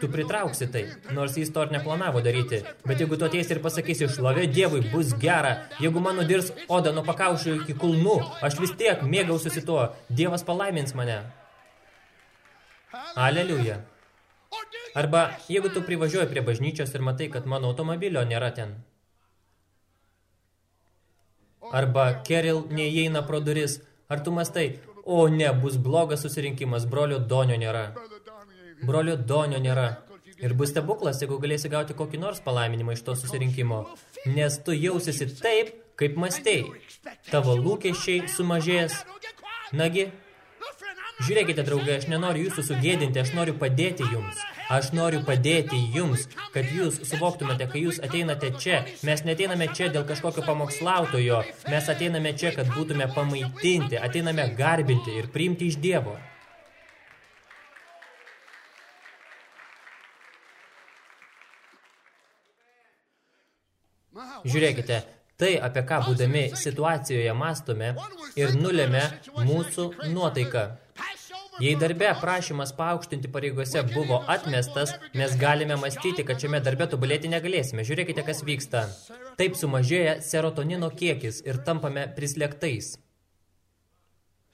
Tu pritrauksi tai, nors jis to ir neplanavo daryti. Bet jeigu tu ateisi ir pasakysi, šlovė Dievui, bus gera. Jeigu man nudirs oda nuo pakaušio iki kulnų, aš vis tiek mėgausiuosi tuo. Dievas palaimins mane. Aleliuja. Arba jeigu tu privažiuoji prie bažnyčios ir matai, kad mano automobilio nėra ten. Arba Keril neįeina pro duris. Ar tu mastai, o ne, bus blogas susirinkimas, brolio Donio nėra. Brolio Donio nėra. Ir bus stebuklas, jeigu galėsi gauti kokį nors palaiminimą iš to susirinkimo. Nes tu jausiesi taip, kaip mastei. Tavo lūkesčiai sumažės. Nagi, žiūrėkite, draugai, aš nenoriu jūsų sugėdinti, aš noriu padėti jums. Aš noriu padėti jums, kad jūs suvoktumėte, kai jūs ateinate čia. Mes neteiname čia dėl kažkokio pamokslautojo. Mes ateiname čia, kad būtume pamaitinti, ateiname garbinti ir priimti iš Dievo. Žiūrėkite, tai, apie ką būdami situacijoje mastome ir nulėmė mūsų nuotaiką. Jei darbe prašymas paaukštinti pareigose buvo atmestas, mes galime mąstyti, kad šiame darbe tobulėti negalėsime. Žiūrėkite, kas vyksta. Taip sumažėja serotonino kiekis ir tampame prislėgtais.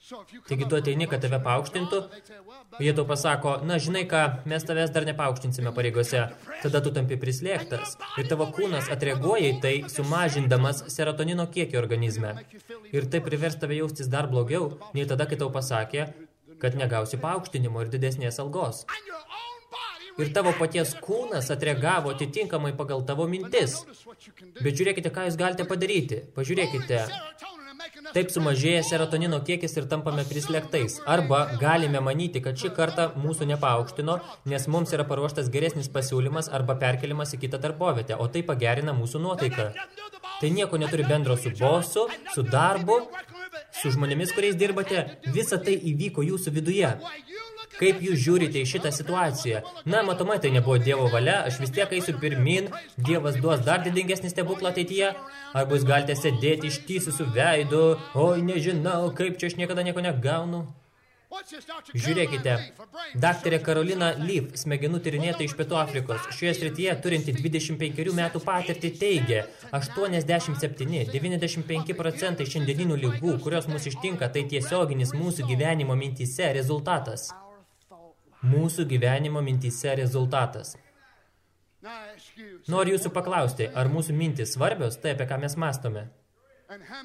Taigi tu ateini, kad tave paaukštintų, jie tau pasako, na, žinai ką, mes tavęs dar nepaaukštinsime pareigose. Tada tu tampi prislėgtas ir tavo kūnas atreaguoja į tai, sumažindamas serotonino kiekį organizme. Ir tai privers tave jaustis dar blogiau, nei tada, kai tau pasakė, kad negausi paaukštinimo ir didesnės algos. Ir tavo paties kūnas atreagavo atitinkamai pagal tavo mintis. Bet žiūrėkite, ką jūs galite padaryti. Pažiūrėkite, Taip sumažėja serotonino kiekis ir tampame prislėgtais. Arba galime manyti, kad šį kartą mūsų nepaaukštino, nes mums yra paruoštas geresnis pasiūlymas arba perkelimas į kitą darbovietę, o tai pagerina mūsų nuotaiką. Tai nieko neturi bendro su bosu, su darbu, su žmonėmis, kuriais dirbate. Visa tai įvyko jūsų viduje. Kaip jūs žiūrite į šitą situaciją? Na, matomai, tai nebuvo Dievo valia, aš vis tiek eisiu pirmin, Dievas duos dar didingesnį stebuklą ateityje, arba jūs galite sėdėti ištysusiu veidu, oi, nežinau, kaip čia aš niekada nieko negaunu. Žiūrėkite, daktarė Karolina Leaf, smegenų tyrinėta iš Pietų Afrikos, šioje srityje turinti 25 metų patirtį teigia, 87-95 procentai šiandieninių lygų, kurios mus ištinka, tai tiesioginis mūsų gyvenimo mintyse rezultatas. Mūsų gyvenimo mintyse rezultatas. Noriu jūsų paklausti, ar mūsų mintis svarbios, tai apie ką mes mastome?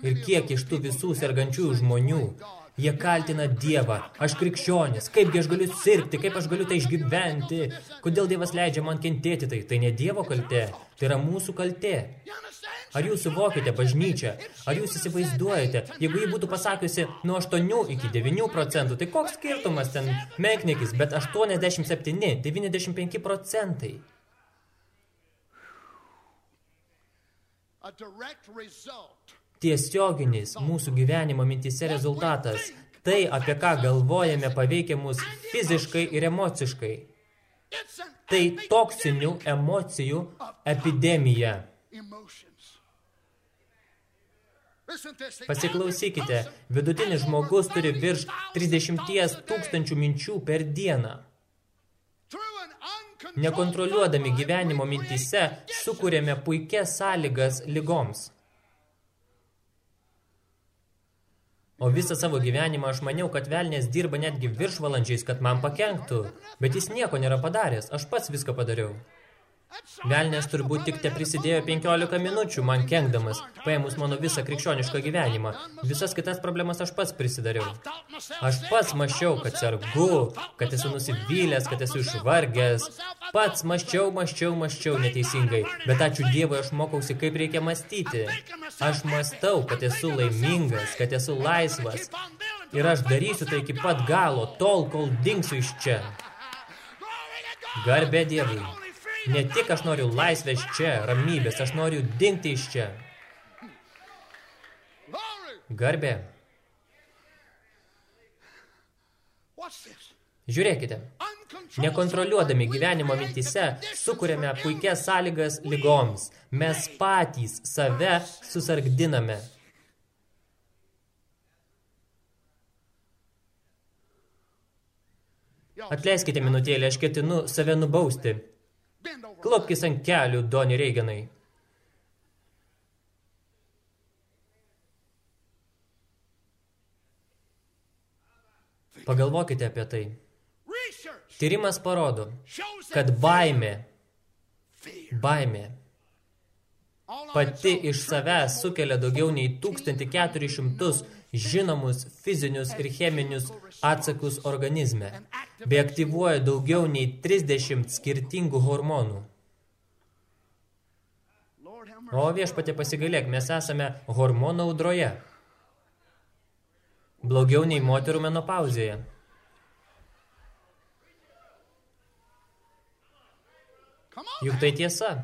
Ir kiek iš tų visų sergančiųjų žmonių Jie kaltina Dievą. Aš krikščionis. Kaipgi aš galiu sirgti, kaip aš galiu tai išgyventi. Kodėl Dievas leidžia man kentėti tai? Tai ne Dievo kaltė, tai yra mūsų kaltė. Ar jūs suvokite bažnyčią? Ar jūs įsivaizduojate, jeigu jį būtų pasakiusi nuo 8 iki 9 procentų, tai koks skirtumas ten menknikis, bet 87, 95 procentai. Tiesioginis mūsų gyvenimo mintise rezultatas. Tai, apie ką galvojame, paveikia mus fiziškai ir emociškai. Tai toksinių emocijų epidemija. Pasiklausykite, vidutinis žmogus turi virš 30 tūkstančių minčių per dieną. Nekontroliuodami gyvenimo mintise, sukūrėme puikias sąlygas lygoms. O visą savo gyvenimą aš maniau, kad velnės dirba netgi viršvalandžiais, kad man pakenktų. Bet jis nieko nėra padaręs, aš pats viską padariau. Velnės turbūt tik te prisidėjo 15 minučių man kenkdamas, paėmus mano visą krikščionišką gyvenimą. Visas kitas problemas aš pats prisidariau. Aš pats maščiau, kad sergu, kad esu nusivylęs, kad esu išvargęs. Pats maščiau, maščiau, maščiau neteisingai. Bet ačiū Dievui, aš mokausi, kaip reikia mąstyti. Aš mąstau, kad esu laimingas, kad esu laisvas. Ir aš darysiu tai iki pat galo, tol, kol dingsiu iš čia. Garbė Dievui. Ne tik aš noriu laisvės čia, ramybės, aš noriu dingti iš čia. Garbė. Žiūrėkite, nekontroliuodami gyvenimo mintise, sukuriame puikias sąlygas lygoms. Mes patys save susargdiname. Atleiskite minutėlį, aš ketinu save nubausti. Klopkis ant kelių, Doni Reiganai. Pagalvokite apie tai. Tyrimas parodo, kad baimė, baimė pati iš savęs sukelia daugiau nei 1400 žinomus fizinius ir cheminius atsakus organizme, bei aktyvuoja daugiau nei 30 skirtingų hormonų. O viešpatė pasigailėk, mes esame hormonų audroje. Blogiau nei moterų menopauzėje. Juk tai tiesa.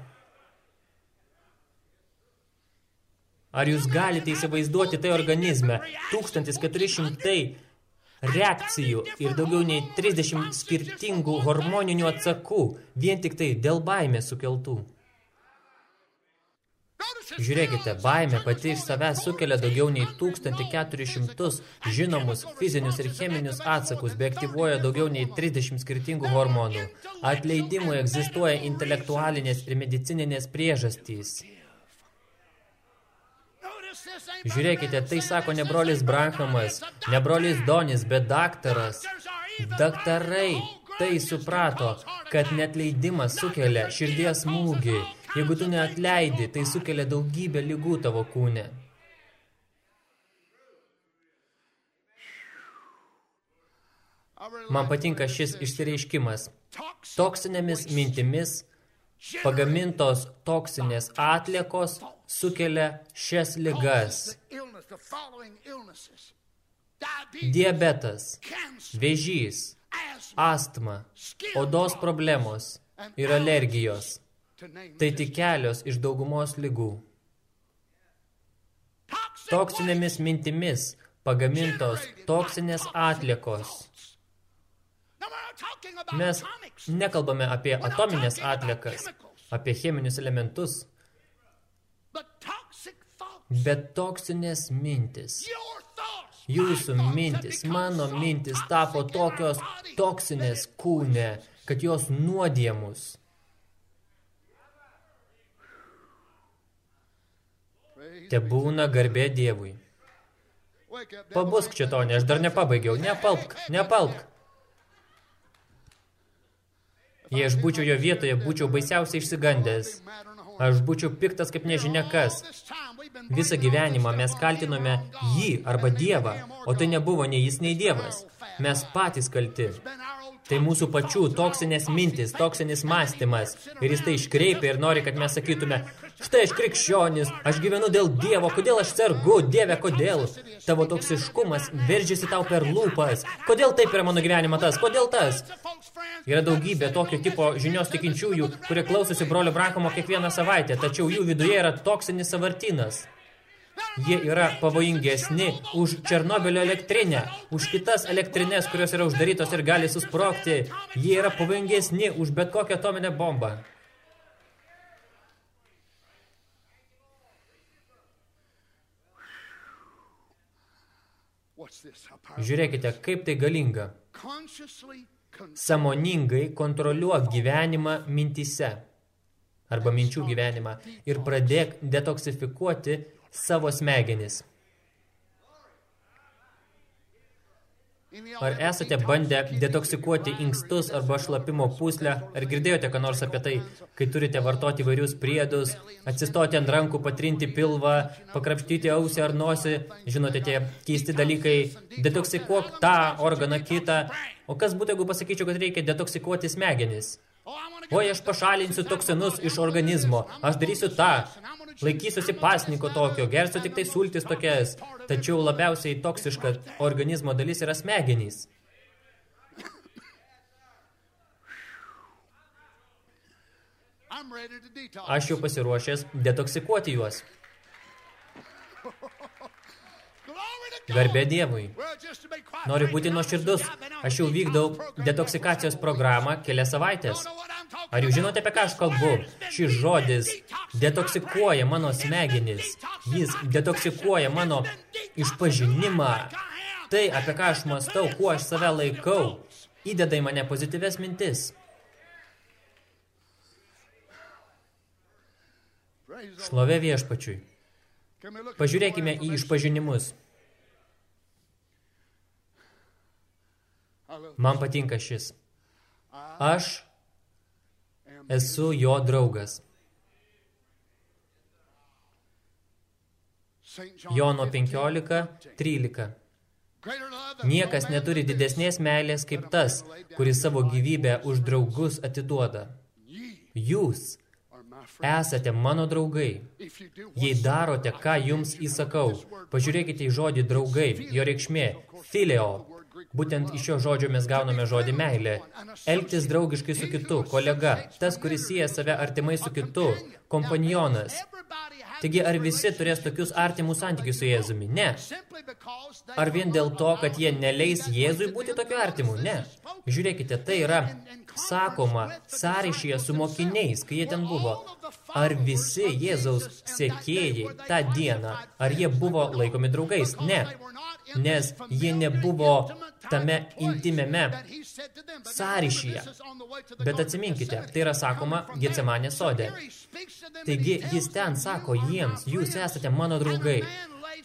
Ar jūs galite įsivaizduoti tai organizme? 1400 reakcijų ir daugiau nei 30 skirtingų hormoninių atsakų vien tik tai dėl baimės sukeltų. Žiūrėkite, baimė pati iš savęs sukelia daugiau nei 1400 žinomus fizinius ir cheminius atsakus, bei aktyvuoja daugiau nei 30 skirtingų hormonų. Atleidimui egzistuoja intelektualinės ir medicininės priežastys. Žiūrėkite, tai sako ne brolis Branhamas, ne brolis Donis, bet daktaras. Daktarai tai suprato, kad netleidimas sukelia širdies smūgį. Jeigu tu neatleidi, tai sukelia daugybę lygų tavo kūne. Man patinka šis išsireiškimas. Toksinėmis mintimis pagamintos toksinės atliekos sukelia šias ligas. Diabetas, vėžys, astma, odos problemos ir alergijos. Tai tik kelios iš daugumos lygų. Toksinėmis mintimis pagamintos toksinės atliekos. Mes nekalbame apie atominės atliekas, apie cheminius elementus, bet toksinės mintis. Jūsų mintis, mano mintis tapo tokios toksinės kūne, kad jos nuodė mus. Te būna garbė Dievui. Pabusk čia to, ne, aš dar nepabaigiau. Nepalpk, nepalpk. Jei aš būčiau jo vietoje, būčiau baisiausiai išsigandęs. Aš būčiau piktas kaip nežinia kas. Visą gyvenimą mes kaltinome jį arba Dievą, o tai nebuvo nei jis, nei Dievas. Mes patys kalti. Tai mūsų pačių toksinės mintis, toksinis mąstymas. Ir jis tai iškreipia ir nori, kad mes sakytume, štai aš krikščionis, aš gyvenu dėl Dievo, kodėl aš sergu, Dieve, kodėl? Tavo toksiškumas veržiasi tau per lūpas. Kodėl taip yra mano gyvenimo tas, kodėl tas? Yra daugybė tokio tipo žinios tikinčiųjų, kurie klausosi brolio Brankomo kiekvieną savaitę, tačiau jų viduje yra toksinis savartinas. Jie yra pavojingesni už Černobilio elektrinę, už kitas elektrinės, kurios yra uždarytos ir gali susprokti. Jie yra pavojingesni už bet kokią atominę bombą. Žiūrėkite, kaip tai galinga. Samoningai kontroliuok gyvenimą mintise arba minčių gyvenimą ir pradėk detoksifikuoti savo smegenis. Ar esate bandę detoksikuoti inkstus arba šlapimo puslę? Ar girdėjote ką nors apie tai, kai turite vartoti vairius priedus, atsistoti ant rankų, patrinti pilvą, pakrapštyti ausį ar nosį? Žinote, tie keisti dalykai. Detoksikuok tą organą kitą. O kas būtų, jeigu pasakyčiau, kad reikia detoksikuoti smegenis? Oi, aš pašalinsiu toksinus iš organizmo. Aš darysiu tą. Laikysiuosi pasniko tokio, gersiu tik tai sultis tokias. Tačiau labiausiai toksiška organizmo dalis yra smegenys. Aš jau pasiruošęs detoksikuoti juos. Garbė Dievui. Noriu būti nuoširdus. Aš jau vykdau detoksikacijos programą kelias savaitės. Ar jūs žinote, apie ką aš kalbu? Šis žodis detoksikuoja mano smegenis. Jis detoksikuoja mano išpažinimą. Tai, apie ką aš mastau, kuo aš save laikau, įdeda į mane pozityves mintis. Šlovė viešpačiui. Pažiūrėkime į išpažinimus. Man patinka šis. Aš esu jo draugas. Jono 15, 13. Niekas neturi didesnės meilės kaip tas, kuris savo gyvybę už draugus atiduoda. Jūs esate mano draugai. Jei darote, ką jums įsakau, pažiūrėkite į žodį draugai, jo reikšmė, filio, Būtent iš šio žodžio mes gauname žodį meilė. Elgtis draugiškai su kitu, kolega, tas, kuris sieja save artimai su kitu, kompanionas. Taigi, ar visi turės tokius artimus santykius su Jėzumi? Ne. Ar vien dėl to, kad jie neleis Jėzui būti tokiu artimu? Ne. Žiūrėkite, tai yra sakoma sąryšyje su mokiniais, kai jie ten buvo. Ar visi Jėzaus sekėjai tą dieną, ar jie buvo laikomi draugais? Ne nes jie nebuvo tame intimiame sąryšyje. Bet atsiminkite, tai yra sakoma Getsemanė sode. Taigi jis ten sako jiems, jūs esate mano draugai.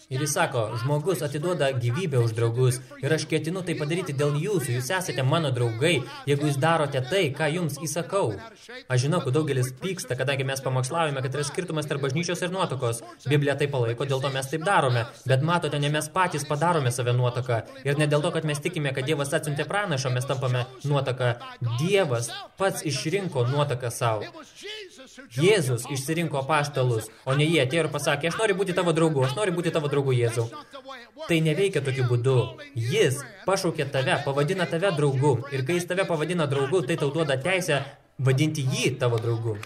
Ir jis sako, žmogus atiduoda gyvybę už draugus ir aš ketinu tai padaryti dėl jūsų, jūs esate mano draugai, jeigu jūs darote tai, ką jums įsakau. Aš žinau, kad daugelis pyksta, kadangi mes pamokslaujame, kad yra skirtumas tarp bažnyčios ir nuotokos. Biblija tai palaiko, dėl to mes taip darome. Bet matote, ne mes patys padarome save nuotoką. Ir ne dėl to, kad mes tikime, kad Dievas atsiuntė pranašą, mes tampame nuotoką. Dievas pats išrinko nuotoką savo. Jėzus išsirinko paštalus, o ne jie atėjo ir pasakė, aš noriu būti tavo draugu, aš noriu būti tavo draugu Jėzau. Tai neveikia tokiu būdu. Jis pašaukė tave, pavadina tave draugu. Ir kai jis tave pavadina draugu, tai tau duoda teisę vadinti jį tavo draugu.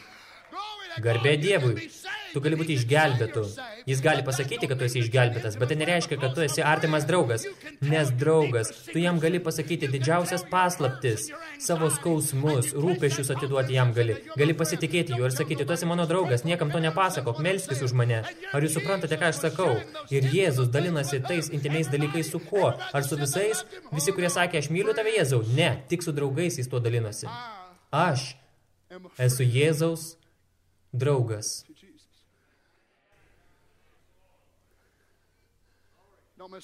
Garbė Dievui. Tu gali būti išgelbėtų. Jis gali pasakyti, kad tu esi išgelbėtas, bet tai nereiškia, kad tu esi artimas draugas. Nes draugas, tu jam gali pasakyti didžiausias paslaptis, savo skausmus, rūpešius atiduoti jam gali. Gali pasitikėti juo ir sakyti, tu esi mano draugas, niekam to nepasakok, melskis už mane. Ar jūs suprantate, ką aš sakau? Ir Jėzus dalinasi tais intimiais dalykais su kuo? Ar su visais? Visi, kurie sakė, aš myliu tave Jėzau? Ne, tik su draugais jis tuo dalinosi. Aš esu Jėzaus draugas.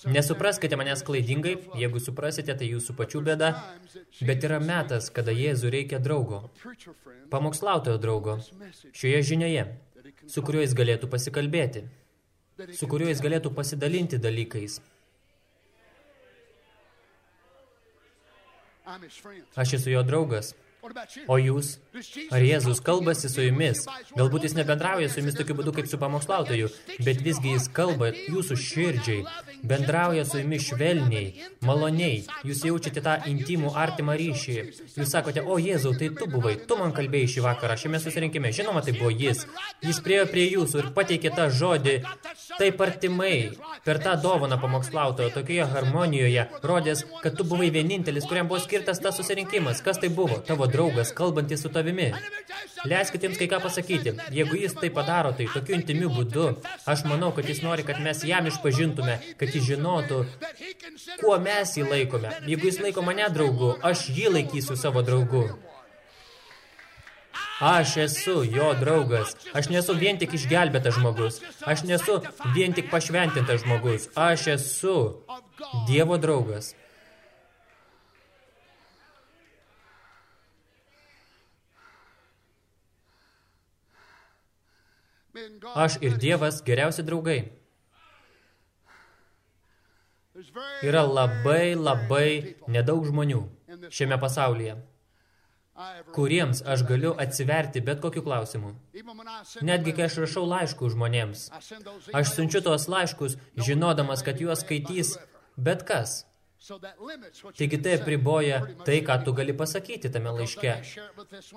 Nesupraskite manęs klaidingai, jeigu suprasite, tai jūsų pačių bėda, bet yra metas, kada Jėzų reikia draugo, pamokslautojo draugo, šioje žinioje, su kuriuo jis galėtų pasikalbėti, su kuriuo jis galėtų pasidalinti dalykais. Aš esu jo draugas. O jūs? Ar Jėzus kalbasi su jumis? Galbūt jis nebendrauja su jumis tokiu būdu kaip su pamokslautoju, bet visgi jis kalba jūsų širdžiai, bendrauja su jumis švelniai, maloniai. Jūs jaučiate tą intimų artimą ryšį. Jūs sakote, o Jėzau, tai tu buvai, tu man kalbėjai šį vakarą šiame susirinkime. Žinoma, tai buvo jis. Jis priejo prie jūsų ir pateikė tą žodį taip artimai, per tą dovaną pamokslautojo, tokioje harmonijoje, rodės, kad tu buvai vienintelis, kuriam buvo skirtas tas susirinkimas. Kas tai buvo? Tavo draugas, kalbantis su tavimi. Leiskit jums kai ką pasakyti. Jeigu jis tai padaro, tai tokiu intimiu būdu, aš manau, kad jis nori, kad mes jam išpažintume, kad jis žinotų, kuo mes jį laikome. Jeigu jis laiko mane draugu, aš jį laikysiu savo draugu. Aš esu jo draugas. Aš nesu vien tik išgelbėtas žmogus. Aš nesu vien tik pašventintas žmogus. Aš esu Dievo draugas. Aš ir Dievas geriausi draugai. Yra labai, labai nedaug žmonių šiame pasaulyje, kuriems aš galiu atsiverti bet kokiu klausimu. Netgi kai aš rašau laiškų žmonėms, aš siunčiu tos laiškus, žinodamas, kad juos skaitys bet kas. Taigi tai priboja tai, ką tu gali pasakyti tame laiške.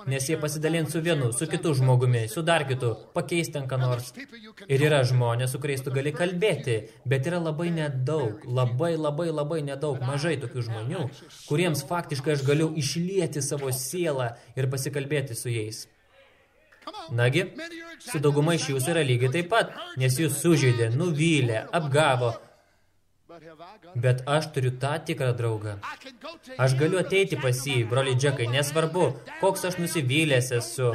Nes jie pasidalins su vienu, su kitu žmogumi, su dar kitu, pakeis ten ką nors. Ir yra žmonės, su kuriais tu gali kalbėti, bet yra labai nedaug, labai, labai, labai nedaug, mažai tokių žmonių, kuriems faktiškai aš galiu išlieti savo sielą ir pasikalbėti su jais. Nagi, su dauguma iš jūsų yra lygiai taip pat, nes jūs sužeidė, nuvylė, apgavo, Bet aš turiu tą tikrą draugą. Aš galiu ateiti pas jį, broliai Džekai, nesvarbu, koks aš nusivylęs esu.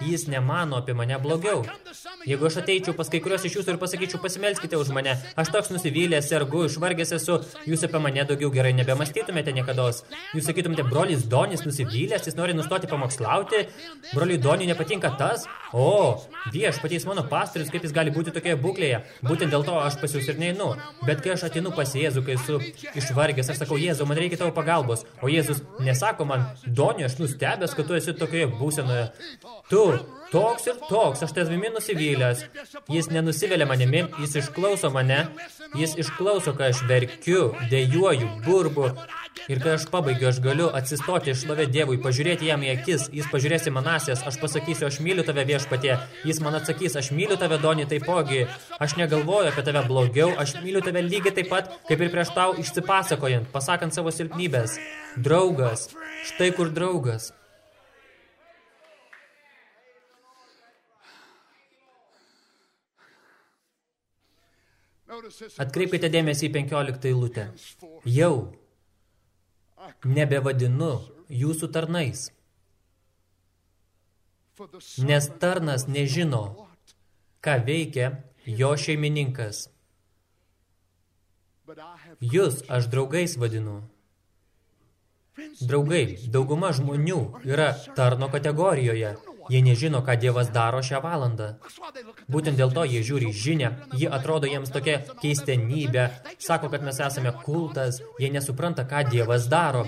Jis nemano apie mane blogiau. Jeigu aš ateičiau pas kai kurios iš jūsų ir pasakyčiau, pasimelskite už mane, aš toks nusivylęs, sergu, išvargęs esu, jūs apie mane daugiau gerai nebemastytumėte niekados. Jūs sakytumėte, brolis Donis nusivylęs, jis nori nustoti pamokslauti, broliui Doniui nepatinka tas, o, viešpaties mano pastorius, kaip jis gali būti tokioje būklėje. Būtent dėl to aš pas jūs ir neinu. Bet kai aš atinu pas Jėzų, kai esu išvargęs, aš sakau, Jėzau, man reikia tavo pagalbos. O Jėzus nesako man, Doniui, aš nustebęs, kad tu esi tokioje būsenoje. Tu, toks ir toks, aš tavimi nusivylęs. Jis nenusivelia manimi, jis išklauso mane, jis išklauso, kai aš verkiu, dėjuoju, burbu. Ir kai aš pabaigiu, aš galiu atsistoti iš šlovė Dievui, pažiūrėti jam į akis, jis pažiūrės į manasės, aš pasakysiu, aš myliu tave viešpatie, jis man atsakys, aš myliu tave Doni taipogi, aš negalvoju apie tave blogiau, aš myliu tave lygiai taip pat, kaip ir prieš tau išsipasakojant, pasakant savo silpnybės. Draugas, štai kur draugas. Atkreipkite dėmesį į 15 eilutę. Jau nebevadinu jūsų tarnais, nes tarnas nežino, ką veikia jo šeimininkas. Jūs aš draugais vadinu. Draugai, dauguma žmonių yra tarno kategorijoje. Jie nežino, ką Dievas daro šią valandą. Būtent dėl to jie žiūri žinę, ji atrodo jiems tokia keistenybė, sako, kad mes esame kultas, jie nesupranta, ką Dievas daro.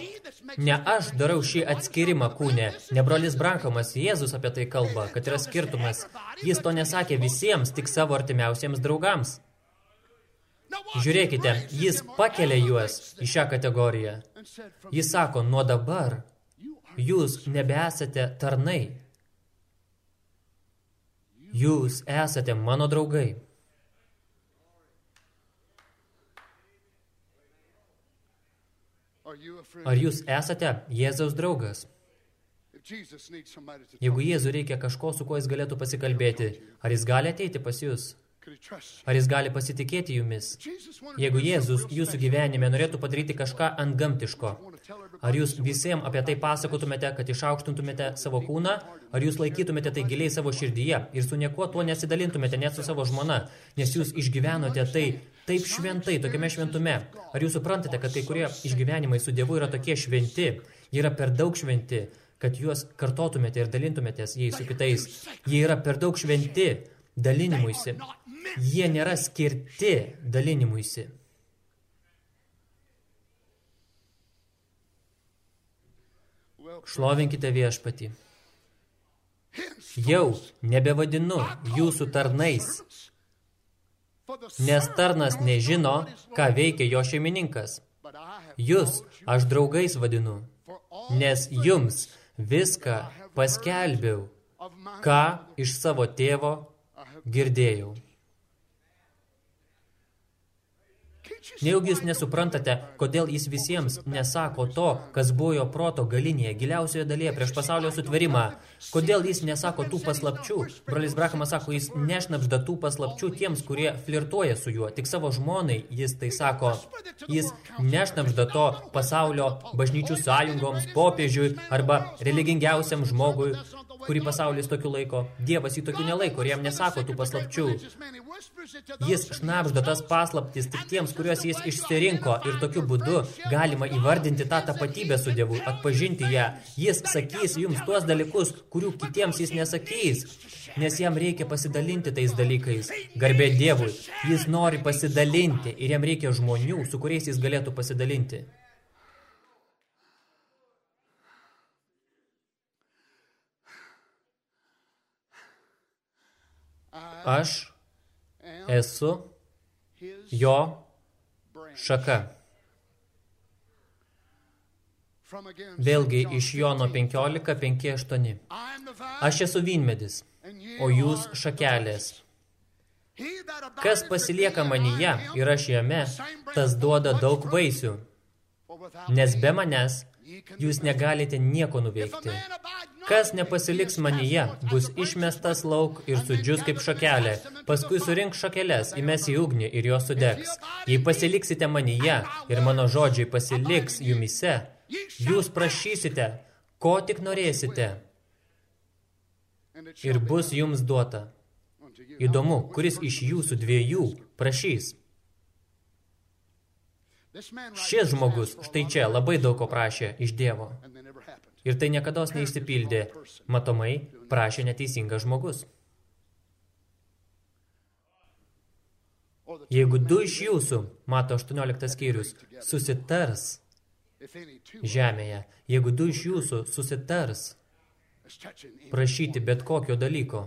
Ne aš darau šį atskirimą kūne, ne brolis Brankomas, Jėzus apie tai kalba, kad yra skirtumas. Jis to nesakė visiems, tik savo artimiausiems draugams. Žiūrėkite, jis pakelia juos į šią kategoriją. Jis sako, nuo dabar jūs nebesate tarnai. Jūs esate mano draugai. Ar jūs esate Jėzaus draugas? Jeigu Jėzui reikia kažko, su kuo jis galėtų pasikalbėti, ar jis gali ateiti pas jūs? Ar jis gali pasitikėti jumis? Jeigu Jėzus jūsų gyvenime norėtų padaryti kažką antgamtiško, Ar jūs visiems apie tai pasakotumėte, kad išaukštintumėte savo kūną, ar jūs laikytumėte tai giliai savo širdyje ir su niekuo tuo nesidalintumėte net su savo žmona, nes jūs išgyvenote tai taip šventai, tokiame šventume. Ar jūs suprantate, kad kai kurie išgyvenimai su Dievu yra tokie šventi, jie yra per daug šventi, kad juos kartotumėte ir dalintumėtės jais su kitais. Jie yra per daug šventi dalinimuisi. Jie nėra skirti dalinimuisi. Šlovinkite viešpatį. Jau nebevadinu jūsų tarnais, nes tarnas nežino, ką veikia jo šeimininkas. Jūs aš draugais vadinu, nes jums viską paskelbiau, ką iš savo tėvo girdėjau. Nejaugi jūs nesuprantate, kodėl jis visiems nesako to, kas buvo jo proto galinėje, giliausioje dalyje prieš pasaulio sutverimą? Kodėl jis nesako tų paslapčių? Brolis Brakamas sako, jis nešnapžda tų paslapčių tiems, kurie flirtuoja su juo. Tik savo žmonai jis tai sako. Jis nešnapžda to pasaulio bažnyčių sąjungoms, popiežiui arba religingiausiam žmogui, kurį pasaulis tokiu laiko. Dievas jį tokiu nelaiko ir jam nesako tų paslapčių. Jis šnapžda tas paslaptis tik tiems, kuriuos jis išsirinko ir tokiu būdu galima įvardinti tą tapatybę su Dievu, atpažinti ją. Jis sakys jums tuos dalykus, kurių kitiems jis nesakys, nes jam reikia pasidalinti tais dalykais. Garbė Dievui, jis nori pasidalinti ir jam reikia žmonių, su kuriais jis galėtų pasidalinti. Aš esu jo šaka. Vėlgi iš Jono 15.5.8. Aš esu vynmedis, o jūs šakelės. Kas pasilieka manyje ir aš jame, tas duoda daug vaisių, nes be manęs jūs negalite nieko nuveikti. Kas nepasiliks manyje, bus išmestas lauk ir sudžius kaip šakelė. Paskui surink šakeles, įmes į ugnį ir jos sudegs. Jei pasiliksite manyje ir mano žodžiai pasiliks jumise, jūs prašysite, ko tik norėsite, ir bus jums duota. Įdomu, kuris iš jūsų dviejų prašys. Šis žmogus štai čia labai daug ko prašė iš Dievo. Ir tai niekada neišsipildė. Matomai, prašė neteisingas žmogus. Jeigu du iš jūsų, mato 18 skyrius, susitars žemėje, jeigu du iš jūsų susitars prašyti bet kokio dalyko,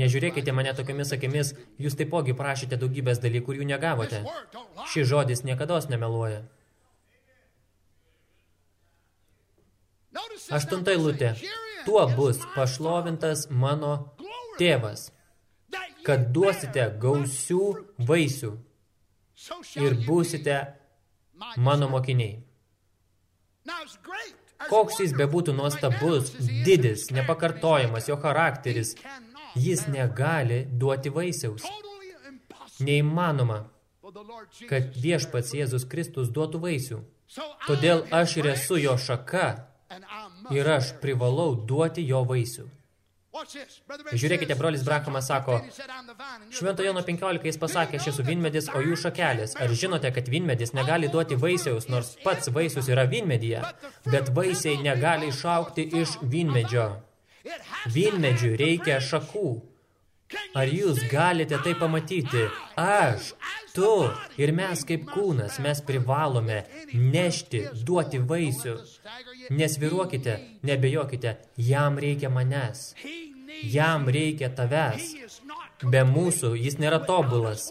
nežiūrėkite mane tokiamis akimis, jūs taipogi prašėte daugybės dalykų ir jų negavote. Šis žodis niekada nemeluoja. Aštunta eilutė. Tuo bus pašlovintas mano tėvas, kad duosite gausių vaisių ir būsite mano mokiniai. Koks jis bebūtų nuostabus, didis, nepakartojamas, jo charakteris, jis negali duoti vaisiaus. Neįmanoma, kad viešpats Jėzus Kristus duotų vaisių. Todėl aš ir esu jo šaka ir aš privalau duoti jo vaisių. Žiūrėkite, brolis Brakamas sako, Švento Jono 15 jis pasakė, aš esu vynmedis, o jų šakelės. Ar žinote, kad vynmedis negali duoti vaisiaus, nors pats vaisius yra vynmedyje, bet vaisiai negali išaukti iš vynmedžio. Vynmedžiui reikia šakų. Ar jūs galite tai pamatyti? Aš, tu ir mes kaip kūnas, mes privalome nešti, duoti vaisių. Nesviruokite, nebejokite, jam reikia manęs. Jam reikia tavęs. Be mūsų jis nėra tobulas.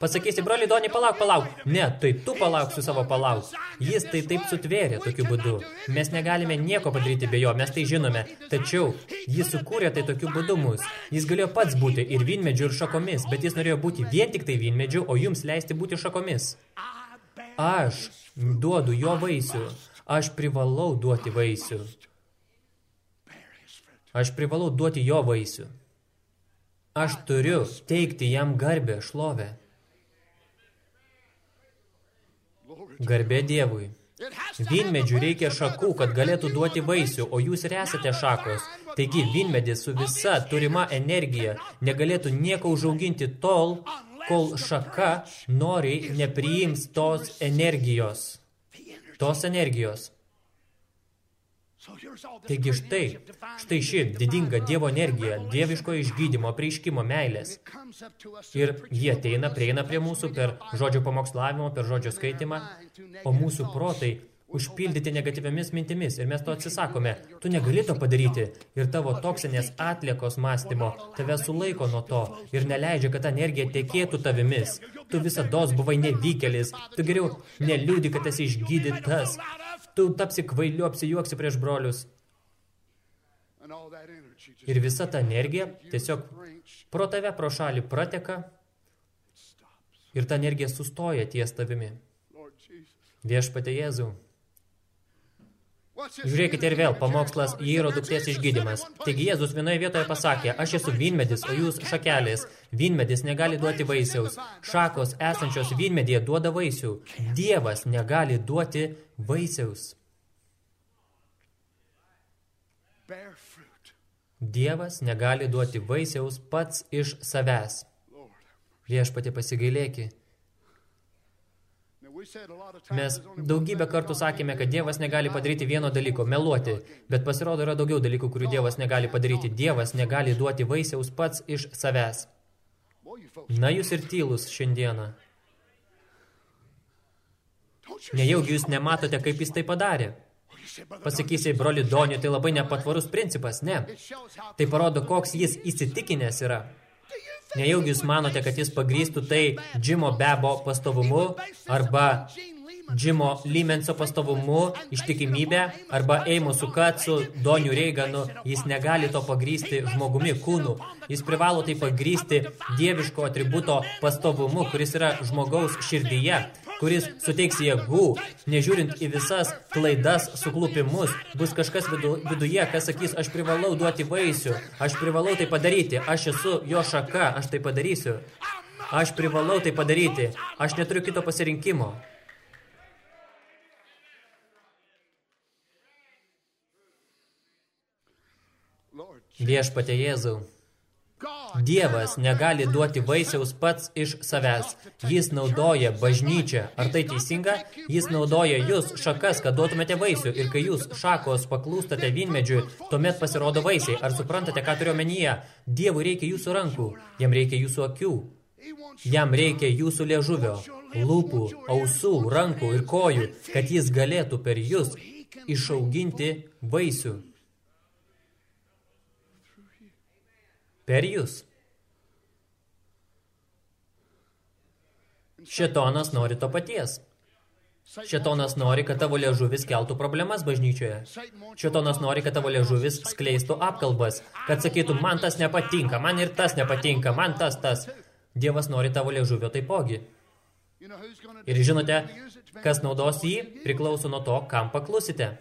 Pasakysi, broli Doni, palauk, palauk. Ne, tai tu palauk su savo palauk. Jis tai taip sutvėrė tokiu būdu. Mes negalime nieko padaryti be jo, mes tai žinome. Tačiau jis sukūrė tai tokiu būdu mus. Jis galėjo pats būti ir vynmedžiu, ir šakomis, bet jis norėjo būti vien tik tai vynmedžiu, o jums leisti būti šakomis. Aš duodu jo vaisių. Aš privalau duoti vaisių. Aš privalau duoti jo vaisių. Aš turiu teikti jam garbę, šlovę. Garbė Dievui. Vynmedžių reikia šakų, kad galėtų duoti vaisių, o jūs ir esate šakos. Taigi vynmedis su visa turima energija negalėtų nieko užauginti tol, kol šaka noriai nepriims tos energijos. Tos energijos. Taigi štai, štai ši didinga Dievo energija, dieviško išgydymo, prieiškimo, meilės. Ir jie ateina, prieina prie mūsų per žodžio pamokslavimą, per žodžio skaitimą, o mūsų protai užpildyti negatyviamis mintimis. Ir mes to atsisakome. Tu negali to padaryti. ir tavo toksinės atliekos mąstymo tave sulaiko nuo to ir neleidžia, kad ta energija tekėtų tavimis. Tu visados buvai nevykėlis, tu geriau neliūdi, kad esi išgydytas. Tu tapsi kvailiu, apsijuoksi prieš brolius. Ir visa ta energija tiesiog pro tave pro šalį prateka ir ta energija sustoja ties tavimi. Viešpate Jėzau. Žiūrėkite ir vėl, pamokslas Jyro duktės išgydymas. Taigi Jėzus vienoje vietoje pasakė, aš esu vynmedis, o jūs šakelės. Vynmedis negali duoti vaisiaus. Šakos esančios vynmedyje duoda vaisių. Dievas negali duoti vaisiaus. Dievas negali duoti vaisiaus pats iš savęs. Viešpatė pasigailėki. Mes daugybę kartų sakėme, kad Dievas negali padaryti vieno dalyko – meluoti, bet pasirodo yra daugiau dalykų, kurių Dievas negali padaryti. Dievas negali duoti vaisiaus pats iš savęs. Na, jūs ir tylus šiandieną. Nejaugi jūs nematote, kaip jis tai padarė. Pasakysiai, broli Donio, tai labai nepatvarus principas. Ne. Tai parodo, koks jis įsitikinęs yra. Nejaugi jūs manote, kad jis pagrįstų tai Džimo Bebo pastovumu arba Džimo Limenso pastovumu, ištikimybę arba Eimo su Katsu, Doniu Reiganu, jis negali to pagrysti žmogumi kūnu. Jis privalo tai pagrysti dieviško atributo pastovumu, kuris yra žmogaus širdyje kuris suteiks jėgų, nežiūrint į visas klaidas, suklupimus, bus kažkas vidu, viduje, kas sakys, aš privalau duoti vaisių, aš privalau tai padaryti, aš esu jo šaka, aš tai padarysiu. Aš privalau tai padaryti, aš neturiu kito pasirinkimo. Viešpate Jėzau. Dievas negali duoti vaisiaus pats iš savęs. Jis naudoja bažnyčią. Ar tai teisinga? Jis naudoja jūs šakas, kad duotumėte vaisių. Ir kai jūs šakos paklūstate vynmedžiui, tuomet pasirodo vaisiai. Ar suprantate, ką turiu omenyje? Dievui reikia jūsų rankų. Jam reikia jūsų akių. Jam reikia jūsų liežuvio, lūpų, ausų, rankų ir kojų, kad jis galėtų per jūs išauginti vaisių. Per jūs. Šetonas nori to paties. Šetonas nori, kad tavo liežuvis keltų problemas bažnyčioje. Šetonas nori, kad tavo liežuvis skleistų apkalbas, kad sakytų, man tas nepatinka, man ir tas nepatinka, man tas, tas. Dievas nori tavo liežuvio taipogi. Ir žinote, kas naudos jį, priklauso nuo to, kam paklusite.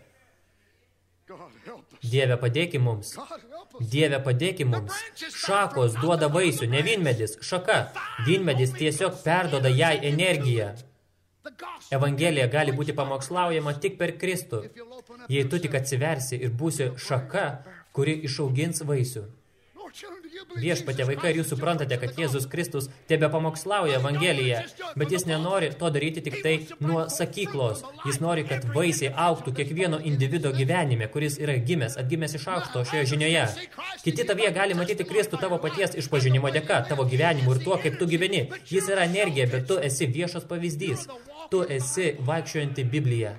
Dieve, padėki mums. Dieve, padėki mums. Šakos duoda vaisių, ne vynmedis, šaka. Vynmedis tiesiog perdoda jai energiją. Evangelija gali būti pamokslaujama tik per Kristų. Jei tu tik atsiversi ir būsi šaka, kuri išaugins vaisių. Viešpatė vaikai, ir jūs suprantate, kad Jėzus Kristus tebe pamokslauja Evangeliją, bet jis nenori to daryti tik tai nuo sakyklos. Jis nori, kad vaisiai auktų kiekvieno individo gyvenime, kuris yra gimęs, atgimęs iš aukšto šioje žinioje. Kiti tavyje gali matyti Kristų tavo paties išpažinimo dėka, tavo gyvenimu ir tuo, kaip tu gyveni. Jis yra energija, bet tu esi viešas pavyzdys. Tu esi vaikščiojanti Biblija.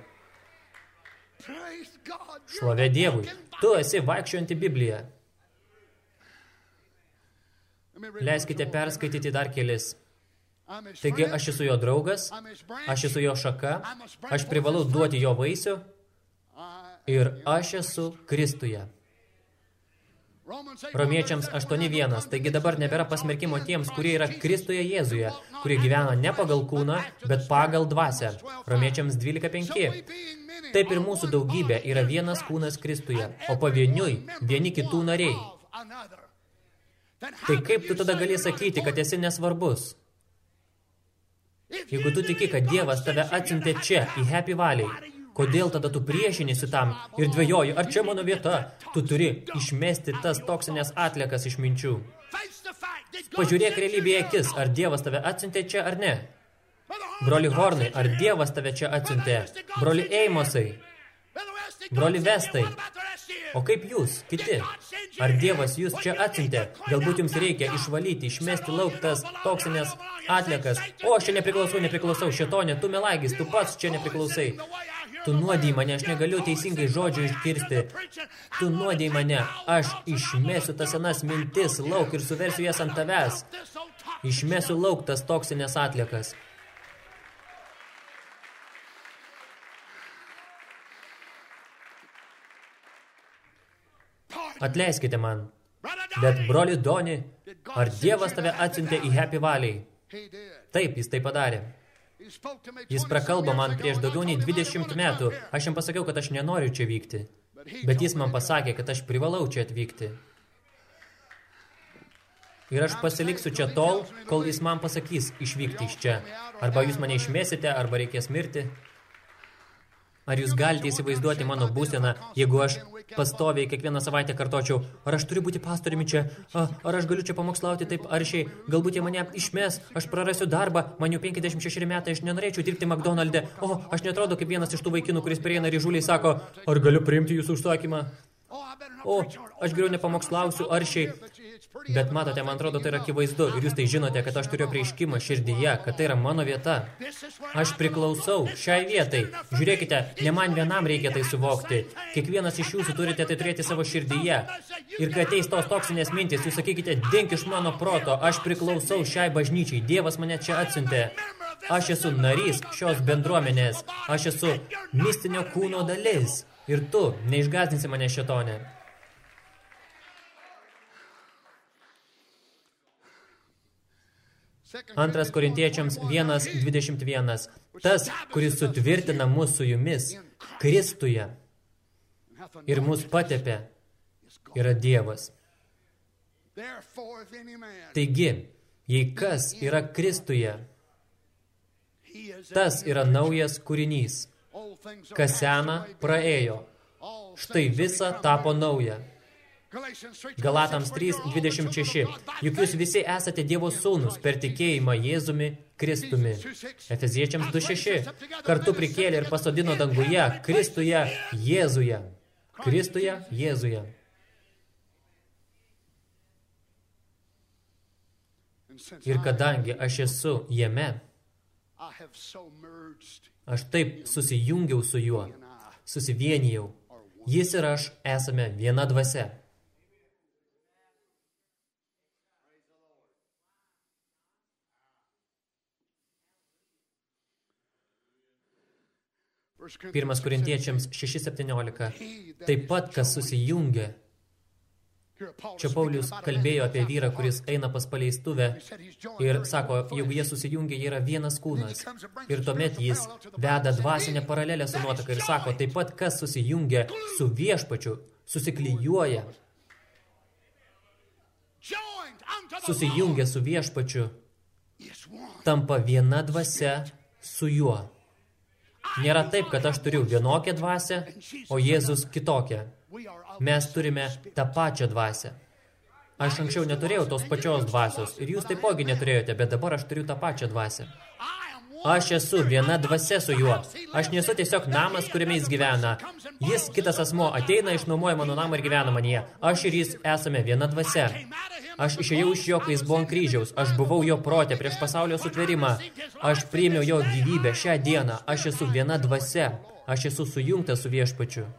Šlovė Dievui. Tu esi vaikščiojanti Biblija. Leiskite perskaityti dar kelis Taigi aš esu jo draugas, aš esu jo šaka, aš privalau duoti jo vaisių ir aš esu Kristuje. Romiečiams 8.1. Taigi dabar nebėra pasmerkimo tiems, kurie yra Kristuje Jėzuje, kurie gyvena ne pagal kūną, bet pagal dvasę. Romiečiams 12.5. Taip ir mūsų daugybė yra vienas kūnas Kristuje, o pavieniui vieni kitų nariai. Tai kaip tu tada gali sakyti, kad esi nesvarbus? Jeigu tu tiki, kad Dievas tave atsiuntė čia, į Happy Valley, kodėl tada tu priešinėsi tam ir dvėjoji, ar čia mano vieta? Tu turi išmesti tas toksinės atliekas iš minčių. Pažiūrėk realybėje akis, ar Dievas tave atsiuntė čia ar ne. Broli Hornai, ar Dievas tave čia atsiuntė? Broli Eimosai, broli Vestai, o kaip jūs, kiti? Ar Dievas jūs čia atsiuntė? Galbūt jums reikia išvalyti, išmesti lauk tas toksinės atliekas. O, aš čia nepriklausau, nepriklausau, šetonė, tu melagis, tu pats čia nepriklausai. Tu nuodėjai mane, aš negaliu teisingai žodžių iškirsti. Tu nuodėjai mane, aš išmesiu tas senas mintis lauk ir suversiu jas ant tavęs. Išmesiu lauk tas toksinės atliekas. Atleiskite man. Bet broli Doni, ar Dievas tave atsiuntė į Happy Valley? Taip, jis tai padarė. Jis prakalbo man prieš daugiau nei 20 metų. Aš jam pasakiau, kad aš nenoriu čia vykti. Bet jis man pasakė, kad aš privalau čia atvykti. Ir aš pasiliksiu čia tol, kol jis man pasakys išvykti iš čia. Arba jūs mane išmėsite, arba reikės mirti. Ar jūs galite įsivaizduoti mano būseną, jeigu aš pastoviai kiekvieną savaitę kartočiau, ar aš turiu būti pastoriumi čia, ar aš galiu čia pamokslauti taip aršiai, galbūt jie mane išmes, aš prarasiu darbą, man jau 56 metai, aš nenorėčiau dirbti McDonald'e, o, aš netrodo kaip vienas iš tų vaikinų, kuris prieina ir įžūliai sako, ar galiu priimti jūsų užsakymą. O, aš geriau nepamokslausiu aršiai, Bet matote, man atrodo, tai yra akivaizdu ir jūs tai žinote, kad aš turiu prieiškimą širdyje, kad tai yra mano vieta. Aš priklausau šiai vietai. Žiūrėkite, ne man vienam reikia tai suvokti. Kiekvienas iš jūsų turite tai turėti savo širdyje. Ir kai ateis tos toksinės mintis, jūs sakykite, dink iš mano proto, aš priklausau šiai bažnyčiai, Dievas mane čia atsiuntė. Aš esu narys šios bendruomenės, aš esu mistinio kūno dalis. Ir tu neišgazdinsi mane šetonė. Antras korintiečiams 1.21. Tas, kuris sutvirtina mus su jumis, Kristuje ir mus patepė, yra Dievas. Taigi, jei kas yra Kristuje, tas yra naujas kūrinys. Kas sena praėjo, štai visa tapo nauja. Galatams 3.26. Juk jūs visi esate Dievo sūnus per tikėjimą Jėzumi Kristumi. Efeziečiams 2.6. Kartu prikėlė ir pasodino danguje Kristuje Jėzuje. Kristuje Jėzuje. Ir kadangi aš esu jame, aš taip susijungiau su juo, susivienijau. Jis ir aš esame viena dvasia. Pirmas korintiečiams 6.17. Taip pat, kas susijungia. Čia Paulius kalbėjo apie vyrą, kuris eina pas paleistuvę ir sako, jeigu jie susijungia, jie yra vienas kūnas. Ir tuomet jis veda dvasinę paralelę su nuotaka ir sako, taip pat, kas susijungia su viešpačiu, susiklyjuoja. Susijungia su viešpačiu, tampa viena dvasia su juo. Nėra taip, kad aš turiu vienokią dvasę, o Jėzus kitokią. Mes turime tą pačią dvasę. Aš anksčiau neturėjau tos pačios dvasios ir jūs taipogi neturėjote, bet dabar aš turiu tą pačią dvasę. Aš esu viena dvasia su juo. Aš nesu tiesiog namas, kuriame jis gyvena. Jis, kitas asmo, ateina, išnuomoja mano namą ir gyvena manyje. Aš ir jis esame viena dvasia. Aš išėjau iš jo, kai jis buvo ant kryžiaus. Aš buvau jo protė prieš pasaulio sutverimą. Aš priėmiau jo gyvybę šią dieną. Aš esu viena dvasia. Aš esu sujungtas su viešpačiu.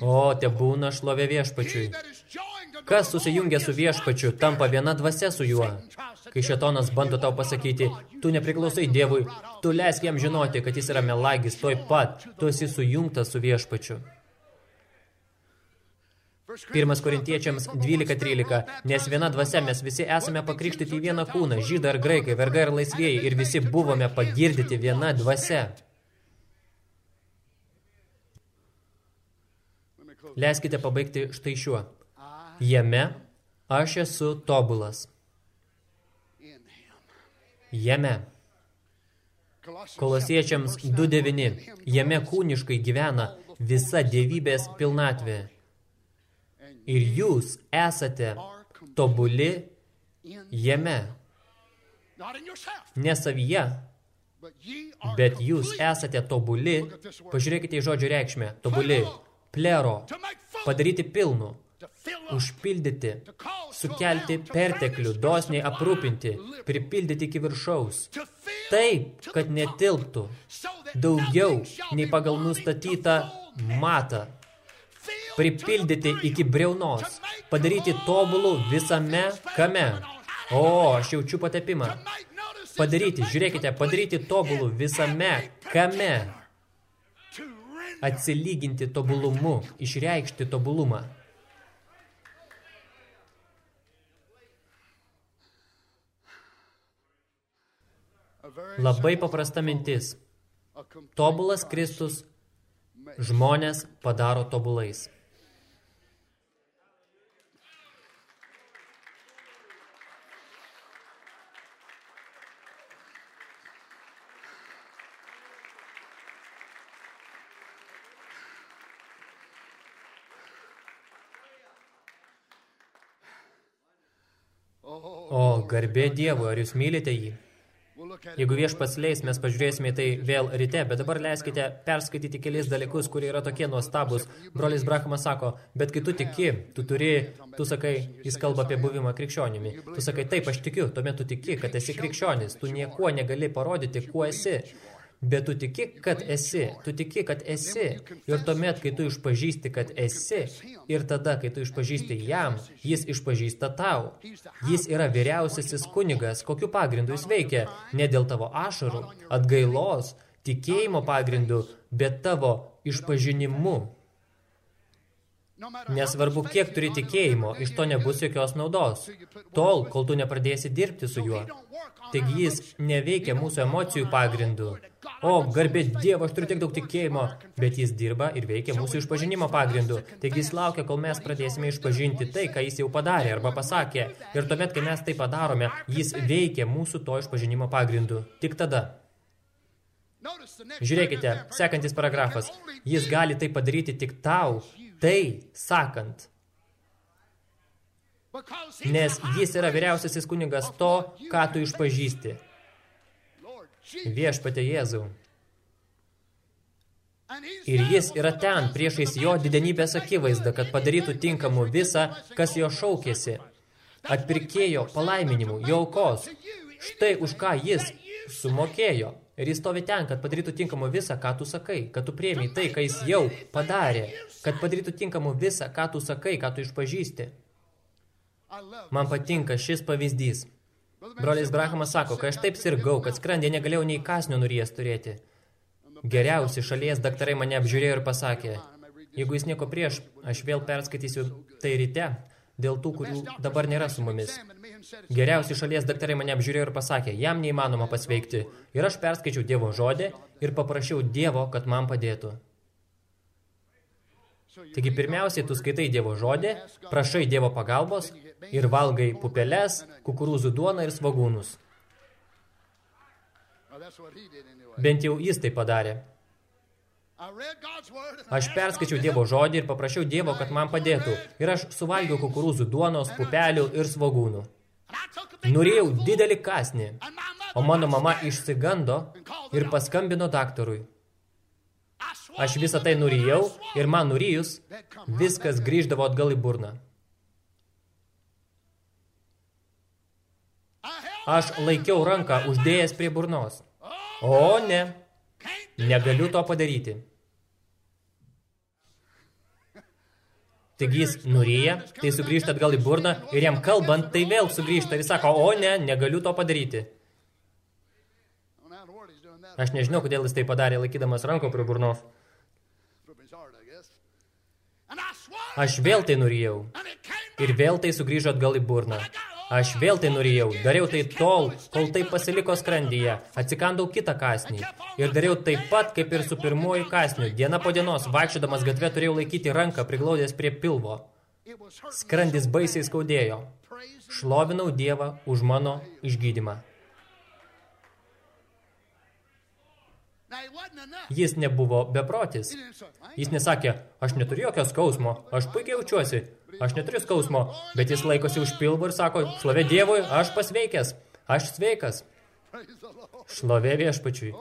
O, te būna šlovė viešpačiui. Kas susijungia su viešpačiu, tampa viena dvasia su juo. Kai šetonas bando tau pasakyti, tu nepriklausai Dievui, tu leisk jam žinoti, kad jis yra melagis, toj pat, tu esi sujungtas su viešpačiu. 1 Korintiečiams 12.13. Nes viena dvasia mes visi esame pakrikštyti į vieną kūną, žydai ir graikai, vergai ir laisvėjai, ir visi buvome pagirdyti viena dvasia. Leiskite pabaigti štai šiuo. Jame aš esu tobulas. Jame. Kolosiečiams 2.9. Jame kūniškai gyvena visa dievybės pilnatvė. Ir jūs esate tobuli jame. Ne savyje, bet jūs esate tobuli. Pažiūrėkite į žodžio reikšmę. Tobuli. Plero. Padaryti pilnu. Užpildyti. Sukelti perteklių. Dosniai aprūpinti. Pripildyti iki viršaus. Taip, kad netilptų. Daugiau nei pagal nustatytą matą. pripildyti iki make padaryti tobulų visame kame. O, aš jaučiu patepimą. Padaryti, žiūrėkite, padaryti tobulų visame kame. Atsilyginti tobulumu, išreikšti tobulumą. Labai paprasta mintis. Tobulas Kristus žmonės padaro tobulais. O, garbė Dievui, ar jūs mylite jį? Jeigu viešpats leis, mes pažiūrėsime tai vėl ryte, bet dabar leiskite perskaityti kelis dalykus, kurie yra tokie nuostabus. Brolis Brahamas sako, bet kai tu tiki, tu turi, tu sakai, jis kalba apie buvimą krikščionimi. Tu sakai, taip, aš tikiu, tuomet tu tiki, kad esi krikščionis, tu niekuo negali parodyti, kuo esi. Bet tu tiki, kad esi, tu tiki, kad esi. Ir tuomet, kai tu išpažįsti, kad esi, ir tada, kai tu išpažįsti jam, jis išpažįsta tau. Jis yra vyriausiasis kunigas, kokiu pagrindu jis veikia. Ne dėl tavo ašarų, atgailos, tikėjimo pagrindu, bet tavo išpažinimu. Nesvarbu, kiek turi tikėjimo, iš to nebus jokios naudos. Tol, kol tu nepradėsi dirbti su juo. Taigi jis neveikia mūsų emocijų pagrindu. O, garbė Dievo, aš turiu tiek daug tikėjimo, bet jis dirba ir veikia mūsų išpažinimo pagrindu. Taigi jis laukia, kol mes pradėsime išpažinti tai, ką jis jau padarė arba pasakė. Ir tuomet, kai mes tai padarome, jis veikia mūsų to išpažinimo pagrindu. Tik tada. Žiūrėkite, sekantis paragrafas. Jis gali tai padaryti tik tau, tai sakant. Nes jis yra vyriausiasis kunigas to, ką tu išpažįsti. Viešpatė Jėzau. Ir jis yra ten priešais jo didenybės akivaizdą, kad padarytų that visą, kas jo šaukėsi. Atpirkėjo sin, jo aukos. Štai už ką jis sumokėjo. Ir jis stovi ten, kad padarytų tinkamu visą, ką tu sakai, kad tu priemi tai, ką jis jau padarė, kad padarytų tinkamu visą, ką tu sakai, ką tu išpažįsti. Man patinka šis pavyzdys. Brolis Brahamas sako, kad aš taip sirgau, kad skrandė negalėjau nei kasnio nuries turėti. Geriausi šalies daktarai mane apžiūrėjo ir pasakė, jeigu jis nieko prieš, aš vėl perskaitysiu tai ryte, dėl tų, kurių dabar nėra su mumis. Geriausi šalies daktarai mane apžiūrėjo ir pasakė, jam neįmanoma pasveikti. Ir aš perskaičiau Dievo žodį ir paprašiau Dievo, kad man padėtų. Taigi pirmiausiai tu skaitai Dievo žodį, prašai Dievo pagalbos ir valgai pupeles, kukurūzų duoną ir svagūnus. Bent jau jis tai padarė. Aš to Dievo žodį ir paprašiau Dievo, kad man padėtų. Ir aš suvalgiau kukurūzų duonos, pupelių ir Norėjau mouthful, didelį kasnį, o mano mama išsigando ir paskambino daktarui. Aš visą tai nurijau ir man nurijus, viskas grįždavo atgal į burną. Aš laikiau ranką uždėjęs prie burnos. Oh, O ne, negaliu to padaryti. Taigi jis nuryja, tai sugrįžta atgal į burną ir jam kalbant, tai vėl sugrįžta ir sako, o ne, negaliu to padaryti. Aš nežinau, kodėl jis tai padarė, laikydamas ranko prie burnos. Aš vėl tai nurijau. Ir vėl tai sugrįžo atgal į burną. Aš vėl tai nurijau. Dariau tai tol, kol tai pasiliko skrandyje. Atsikandau kitą kasnį. Ir dariau taip pat, kaip ir su pirmoju kasniu. Diena po dienos, vaikščiodamas gatve, turėjau laikyti ranką priglaudęs prie pilvo. Skrandis baisiai skaudėjo. Šlovinau Dievą už mano išgydymą. Jis nebuvo beprotis. He didn't say, "I ain't Jis nesakė, aš neturiu jokio skausmo, aš puikiai jaučiuosi, aš neturiu skausmo, bet jis laikosi už pilvo ir sako, šlovė Dievui, aš pasveikęs, aš sveikas, šlovė viešpačiui.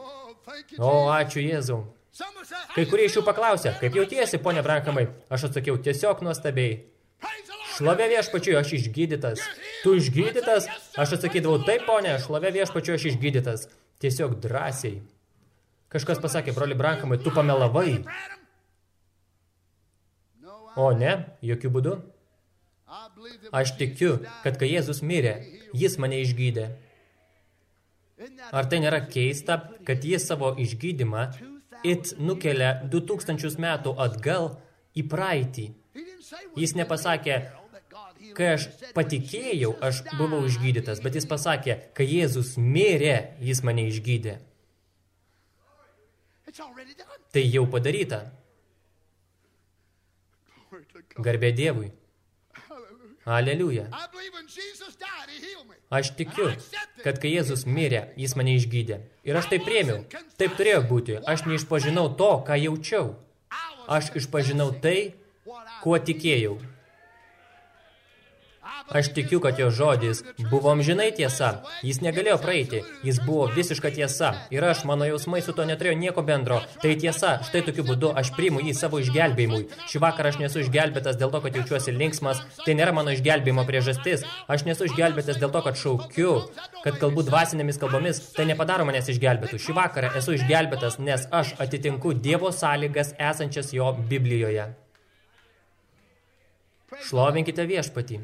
O, ačiū Jėzau. Someone said, "How Kai kurie iš jų feeling?" paklausė, kaip jautiesi, ponia Brankamai, aš atsakiau, tiesiog nuostabiai. Šlovė viešpačiui, aš išgydytas. Tu išgydytas? Aš atsakydavau, taip, ponė, šlovė viešpačiui, aš išgydytas. Tiesiog drąsiai. Kažkas pasakė, broli Brankamai, tu pamelavai. O ne, jokių būdų. Aš tikiu, kad kai Jėzus mirė, jis mane išgydė. Ar tai nėra keista, kad jis savo išgydymą it nukelia 2000 metų atgal į praeitį? Jis nepasakė, kai aš patikėjau, aš buvau išgydytas, bet jis pasakė, kai Jėzus mirė, jis mane išgydė. Tai jau padaryta. Garbė Dievui. Aleliuja. Aš tikiu, kad kai Jėzus mirė, jis mane išgydė. Ir aš tai priemiau. Taip turėjo būti. Aš neišpažinau to, ką jaučiau. Aš išpažinau tai, kuo tikėjau. Aš tikiu, kad jo žodis buvo amžinai tiesa. Jis negalėjo praeiti. Jis buvo visiška tiesa. Ir aš, mano jausmai su to neturėjo nieko bendro. Tai tiesa. Štai tokiu būdu aš priimu jį savo išgelbėjimui. Šį vakarą aš nesu išgelbėtas dėl to, kad jaučiuosi linksmas. Tai nėra mano išgelbėjimo priežastis. Aš nesu išgelbėtas dėl to, kad šaukiu, kad kalbu dvasinėmis kalbomis. Tai nepadaro manęs išgelbėtų. Šį vakarą esu išgelbėtas, nes aš atitinku Dievo sąlygas esančias jo Biblijoje. Šlovinkite viešpatį.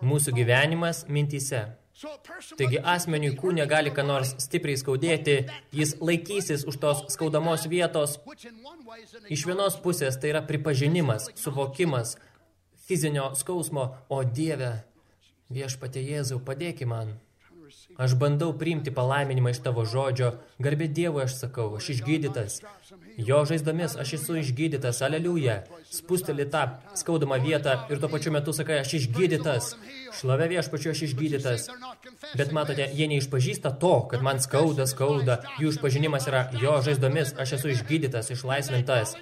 Mūsų gyvenimas mintyse. Taigi asmeniui kūne gali ką nors stipriai skaudėti, jis laikysis už tos skaudamos vietos. Iš vienos pusės tai yra pripažinimas, suvokimas fizinio skausmo, o Dieve, viešpatė Jėzau, padėki man. Aš bandau priimti palaiminimą iš tavo žodžio, garbė Dievui aš sakau, aš išgydytas. Jo žaizdomis aš esu išgydytas, aleliuja. Spusteli tą skaudamą vietą ir tuo pačiu metu sakai, aš išgydytas. Šlovė viešpačiu aš išgydytas. Bet matote, jie neišpažįsta to, kad man skauda, skauda. Jų išpažinimas yra jo žaizdomis, aš esu išgydytas, išlaisvintas.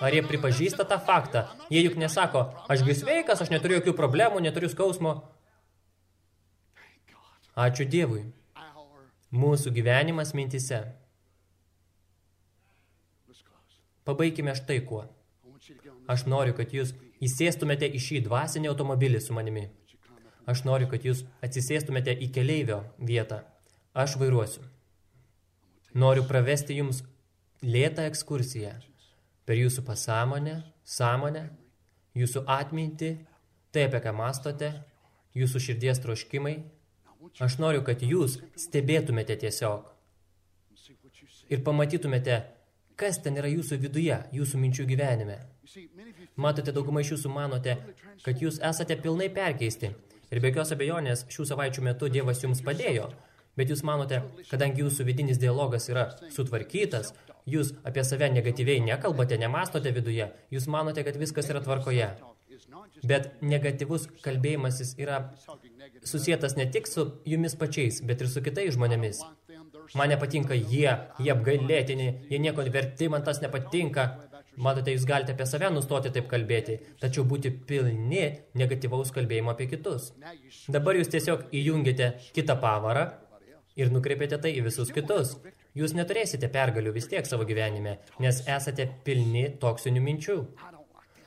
Ar jie pripažįsta tą faktą? Jie juk nesako, ašgi sveikas, aš neturiu jokių problemų, neturiu skausmo. Ačiū Dievui. Mūsų gyvenimas mintise. Pabaikime štai kuo. Aš noriu, kad jūs įsėstumėte į šį dvasinį automobilį su manimi. Aš noriu, kad jūs atsisėstumėte į keleivio vietą. Aš vairuosiu. Noriu pravesti jums lėtą ekskursiją per jūsų pasąmonę, sąmonę, jūsų atmintį, tai apie ką mastote, jūsų širdies troškimai. Aš noriu, kad jūs stebėtumėte tiesiog ir pamatytumėte, kas ten yra jūsų viduje, jūsų minčių gyvenime. Matote, dauguma iš jūsų manote, kad jūs esate pilnai perkeisti. Ir be jokios abejonės šių savaičių metu Dievas jums padėjo. Bet jūs manote, kadangi jūsų vidinis dialogas yra sutvarkytas, jūs apie save negatyviai nekalbate, nemastote viduje, jūs manote, kad viskas yra tvarkoje. Bet negatyvus kalbėjimasis yra susijęs ne tik su jumis pačiais, bet ir su kitais žmonėmis. Man nepatinka jie, jie apgailėtini, jie nieko verti, man tas nepatinka. Matote, jūs galite apie save nustoti taip kalbėti, tačiau būti pilni negatyvaus kalbėjimo apie kitus. Dabar jūs tiesiog įjungite kitą pavarą ir nukreipiate tai į visus kitus. Jūs neturėsite pergalių vis tiek savo gyvenime, nes esate pilni toksinių minčių.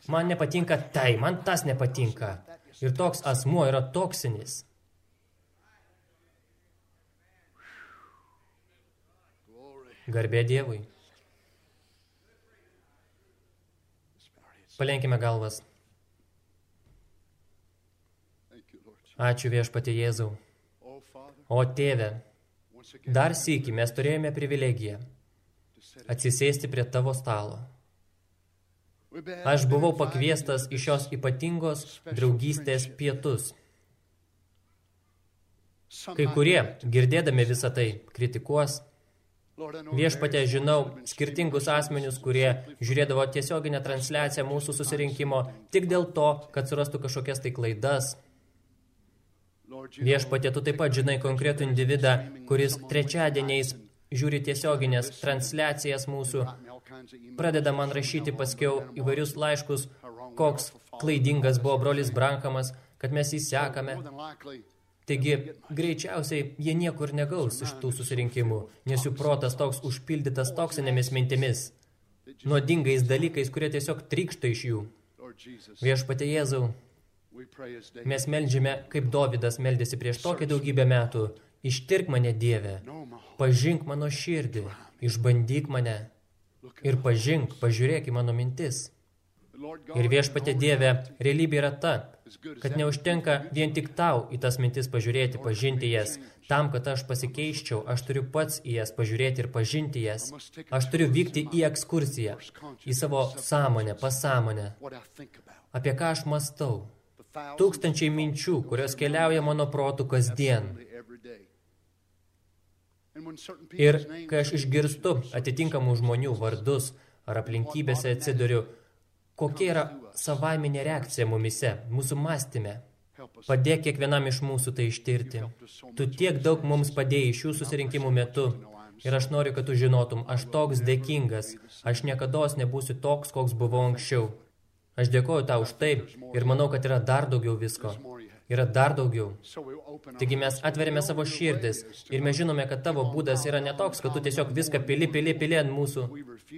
Man nepatinka tai, man tas nepatinka. Ir toks asmuo yra toksinis. Garbė Dievui. Palenkime galvas. Ačiū viešpatie Jėzau. O tėve, dar sėki mes turėjome privilegiją atsisėsti prie tavo stalo. Aš buvau pakviestas į šios ypatingos draugystės pietus. Kai kurie, girdėdami visą tai, kritikuos. Viešpatė, žinau skirtingus asmenius, kurie žiūrėdavo tiesioginę transliaciją mūsų susirinkimo tik dėl to, kad surastų kažkokias tai klaidas. Viešpatė, tu taip pat žinai konkretų individą, kuris trečiadieniais žiūri tiesioginės transliacijas mūsų, pradeda man rašyti paskiau įvairius laiškus, koks klaidingas buvo brolis Brankamas, kad mes jį sekame. Taigi, greičiausiai jie niekur negaus iš tų susirinkimų, nes jų protas toks užpildytas toksinėmis mintimis, nuodingais dalykais, kurie tiesiog trykšta iš jų. Viešpatie Jėzau, mes melžime, kaip Dovydas meldėsi prieš tokią daugybę metų. Ištirk mane, Dieve, pažink mano širdį, išbandyk mane ir pažink, pažiūrėk į mano mintis. Ir viešpatė Dieve, realybė yra ta, kad neužtenka vien tik tau į tas mintis pažiūrėti, pažinti jas. Tam, kad aš pasikeiščiau, aš turiu pats į jas pažiūrėti ir pažinti jas. Aš turiu vykti į ekskursiją, į savo sąmonę, pasąmonę, apie ką aš mastau. Tūkstančiai minčių, kurios keliauja mano protų kasdien. Ir kai aš išgirstu atitinkamų žmonių vardus ar aplinkybėse atsiduriu, kokia yra savaiminė reakcija mumise, mūsų mąstyme. Padėk kiekvienam iš mūsų tai ištirti. Tu tiek daug mums padėjai šių susirinkimų metu. Ir aš noriu, kad tu žinotum, aš toks dėkingas. Aš niekada nebūsiu toks, koks buvau anksčiau. Aš dėkoju tau už tai ir manau, kad yra dar daugiau visko. Yra dar daugiau. Taigi mes atveriame savo širdis ir mes žinome, kad tavo būdas yra netoks, kad tu tiesiog viską pili, pili, pili ant mūsų.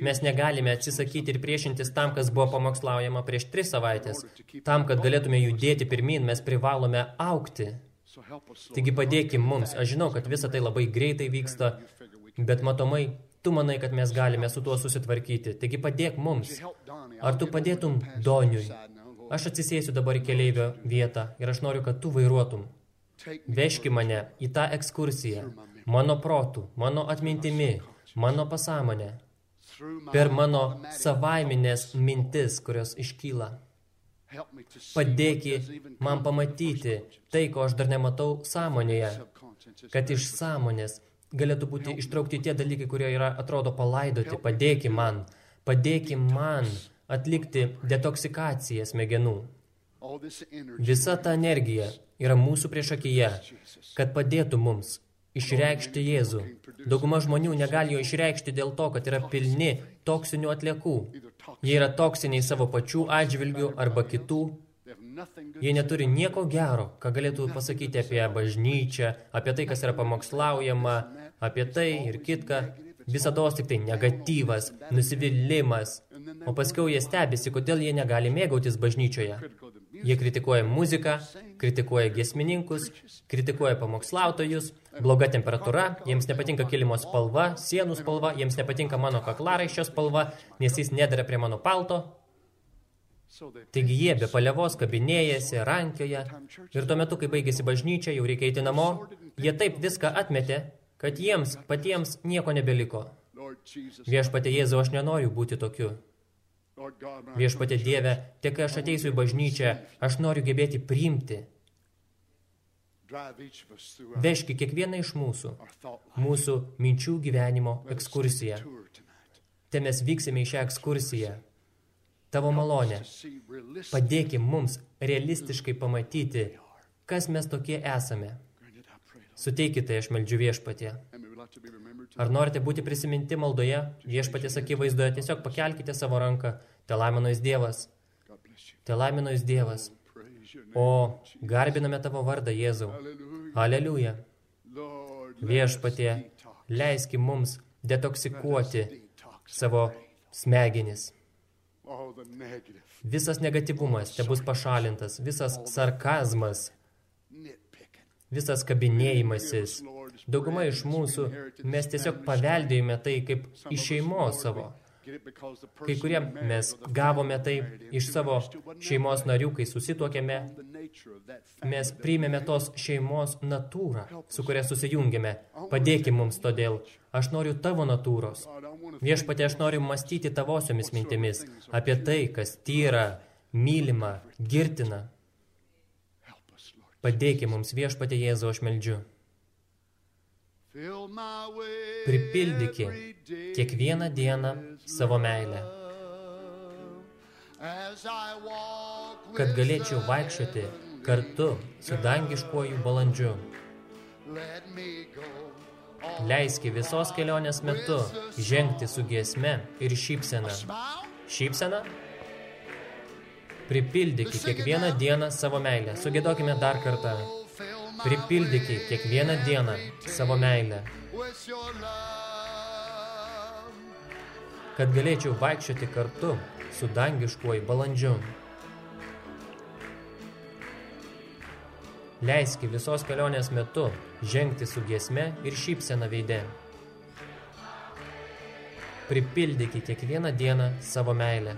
Mes negalime atsisakyti ir priešintis tam, kas buvo pamokslaujama prieš tris savaitės. Tam, kad galėtume judėti pirmin, mes privalome aukti. Taigi padėkim mums. Aš žinau, kad visa tai labai greitai vyksta, bet matomai, tu manai, kad mes galime su tuo susitvarkyti. Taigi padėk mums. Ar tu padėtum Doniui? Aš atsisėsiu dabar į keleivio vietą ir aš noriu, kad tu vairuotum. Veški mane į tą ekskursiją, mano protų, mano atmintimi, mano pasąmonę, per mano savaiminės mintis, kurios iškyla. Padėki man pamatyti tai, ko aš dar nematau sąmonėje, kad iš sąmonės galėtų būti ištraukti tie dalykai, kurie yra, atrodo, palaidoti. Padėki man, padėki man atlikti detoksikaciją smegenų. Visa ta energija yra mūsų priešakyje, kad padėtų mums išreikšti Jėzų. Dauguma žmonių negali jo išreikšti dėl to, kad yra pilni toksinių atliekų. Jie yra toksiniai savo pačių atžvilgių arba kitų. Jie neturi nieko gero, ką galėtų pasakyti apie bažnyčią, apie tai, kas yra pamokslaujama, apie tai ir kitką. Visados tik tai negatyvas, nusivylimas. O paskiau jie stebisi, kodėl jie negali mėgautis bažnyčioje. Jie kritikuoja muziką, kritikuoja giesmininkus, kritikuoja pamokslautojus, bloga temperatūra, jiems nepatinka kilimo spalva, sienų spalva, jiems nepatinka mano kaklaraiščio spalva, nes jis nedara prie mano palto. Taigi jie be palievos kabinėjasi, rankioja ir tuo metu, kai baigėsi bažnyčia, jau reikia eiti namo, jie taip viską atmetė, kad jiems patiems nieko nebeliko. Viešpatė Jėzau, aš nenoriu būti tokiu. Viešpatė Dieve, tiek kai aš ateisiu į bažnyčią, aš noriu gebėti priimti. Veški kiekvieną iš mūsų, mūsų minčių gyvenimo ekskursiją. Te mes vyksime į šią ekskursiją. Tavo malonė. Padėkim mums realistiškai pamatyti, kas mes tokie esame. Suteikite, aš meldžiu viešpatė. Ar norite būti prisiminti maldoje, viešpatės akivaizdoje, tiesiog pakelkite savo ranką. Te laimino jūs Dievas. Te laimino jūs Dievas. O garbiname tavo vardą, Jėzau. Aleliuja. Detox. leiski mums detoksikuoti savo smegenis. Visas negativumas te bus pašalintas, visas sarkazmas, visas kabinėjimasis. Dauguma iš mūsų mes tiesiog paveldėjome tai kaip iš šeimos savo. Kai kurie mes gavome tai iš savo šeimos narių, kai susituokėme, mes priimėme tos šeimos natūrą, su kuria susijungėme. Padėki mums todėl. Aš noriu tavo natūros. Viešpatė, aš noriu mąstyti tavosiomis mintimis apie tai, kas tyra, mylima, girtina. Padėki mums viešpatė Jėzau, aš meldžiu. Pripildyki kiekvieną dieną savo meilę, kad galėčiau vaikščioti kartu su dangiškuoju balandžiu. Leiski visos kelionės metu žengti su giesme ir šypsena. Šypsena? Pripildyki kiekvieną dieną savo meilę. Sugėdokime dar kartą. Pripildyki kiekvieną dieną savo meilę. Kad galėčiau vaikščioti kartu su dangiškuoju balandžiu. Leiski visos kelionės metu žengti su giesme ir šypsena veide. Pripildyki kiekvieną dieną savo meilę.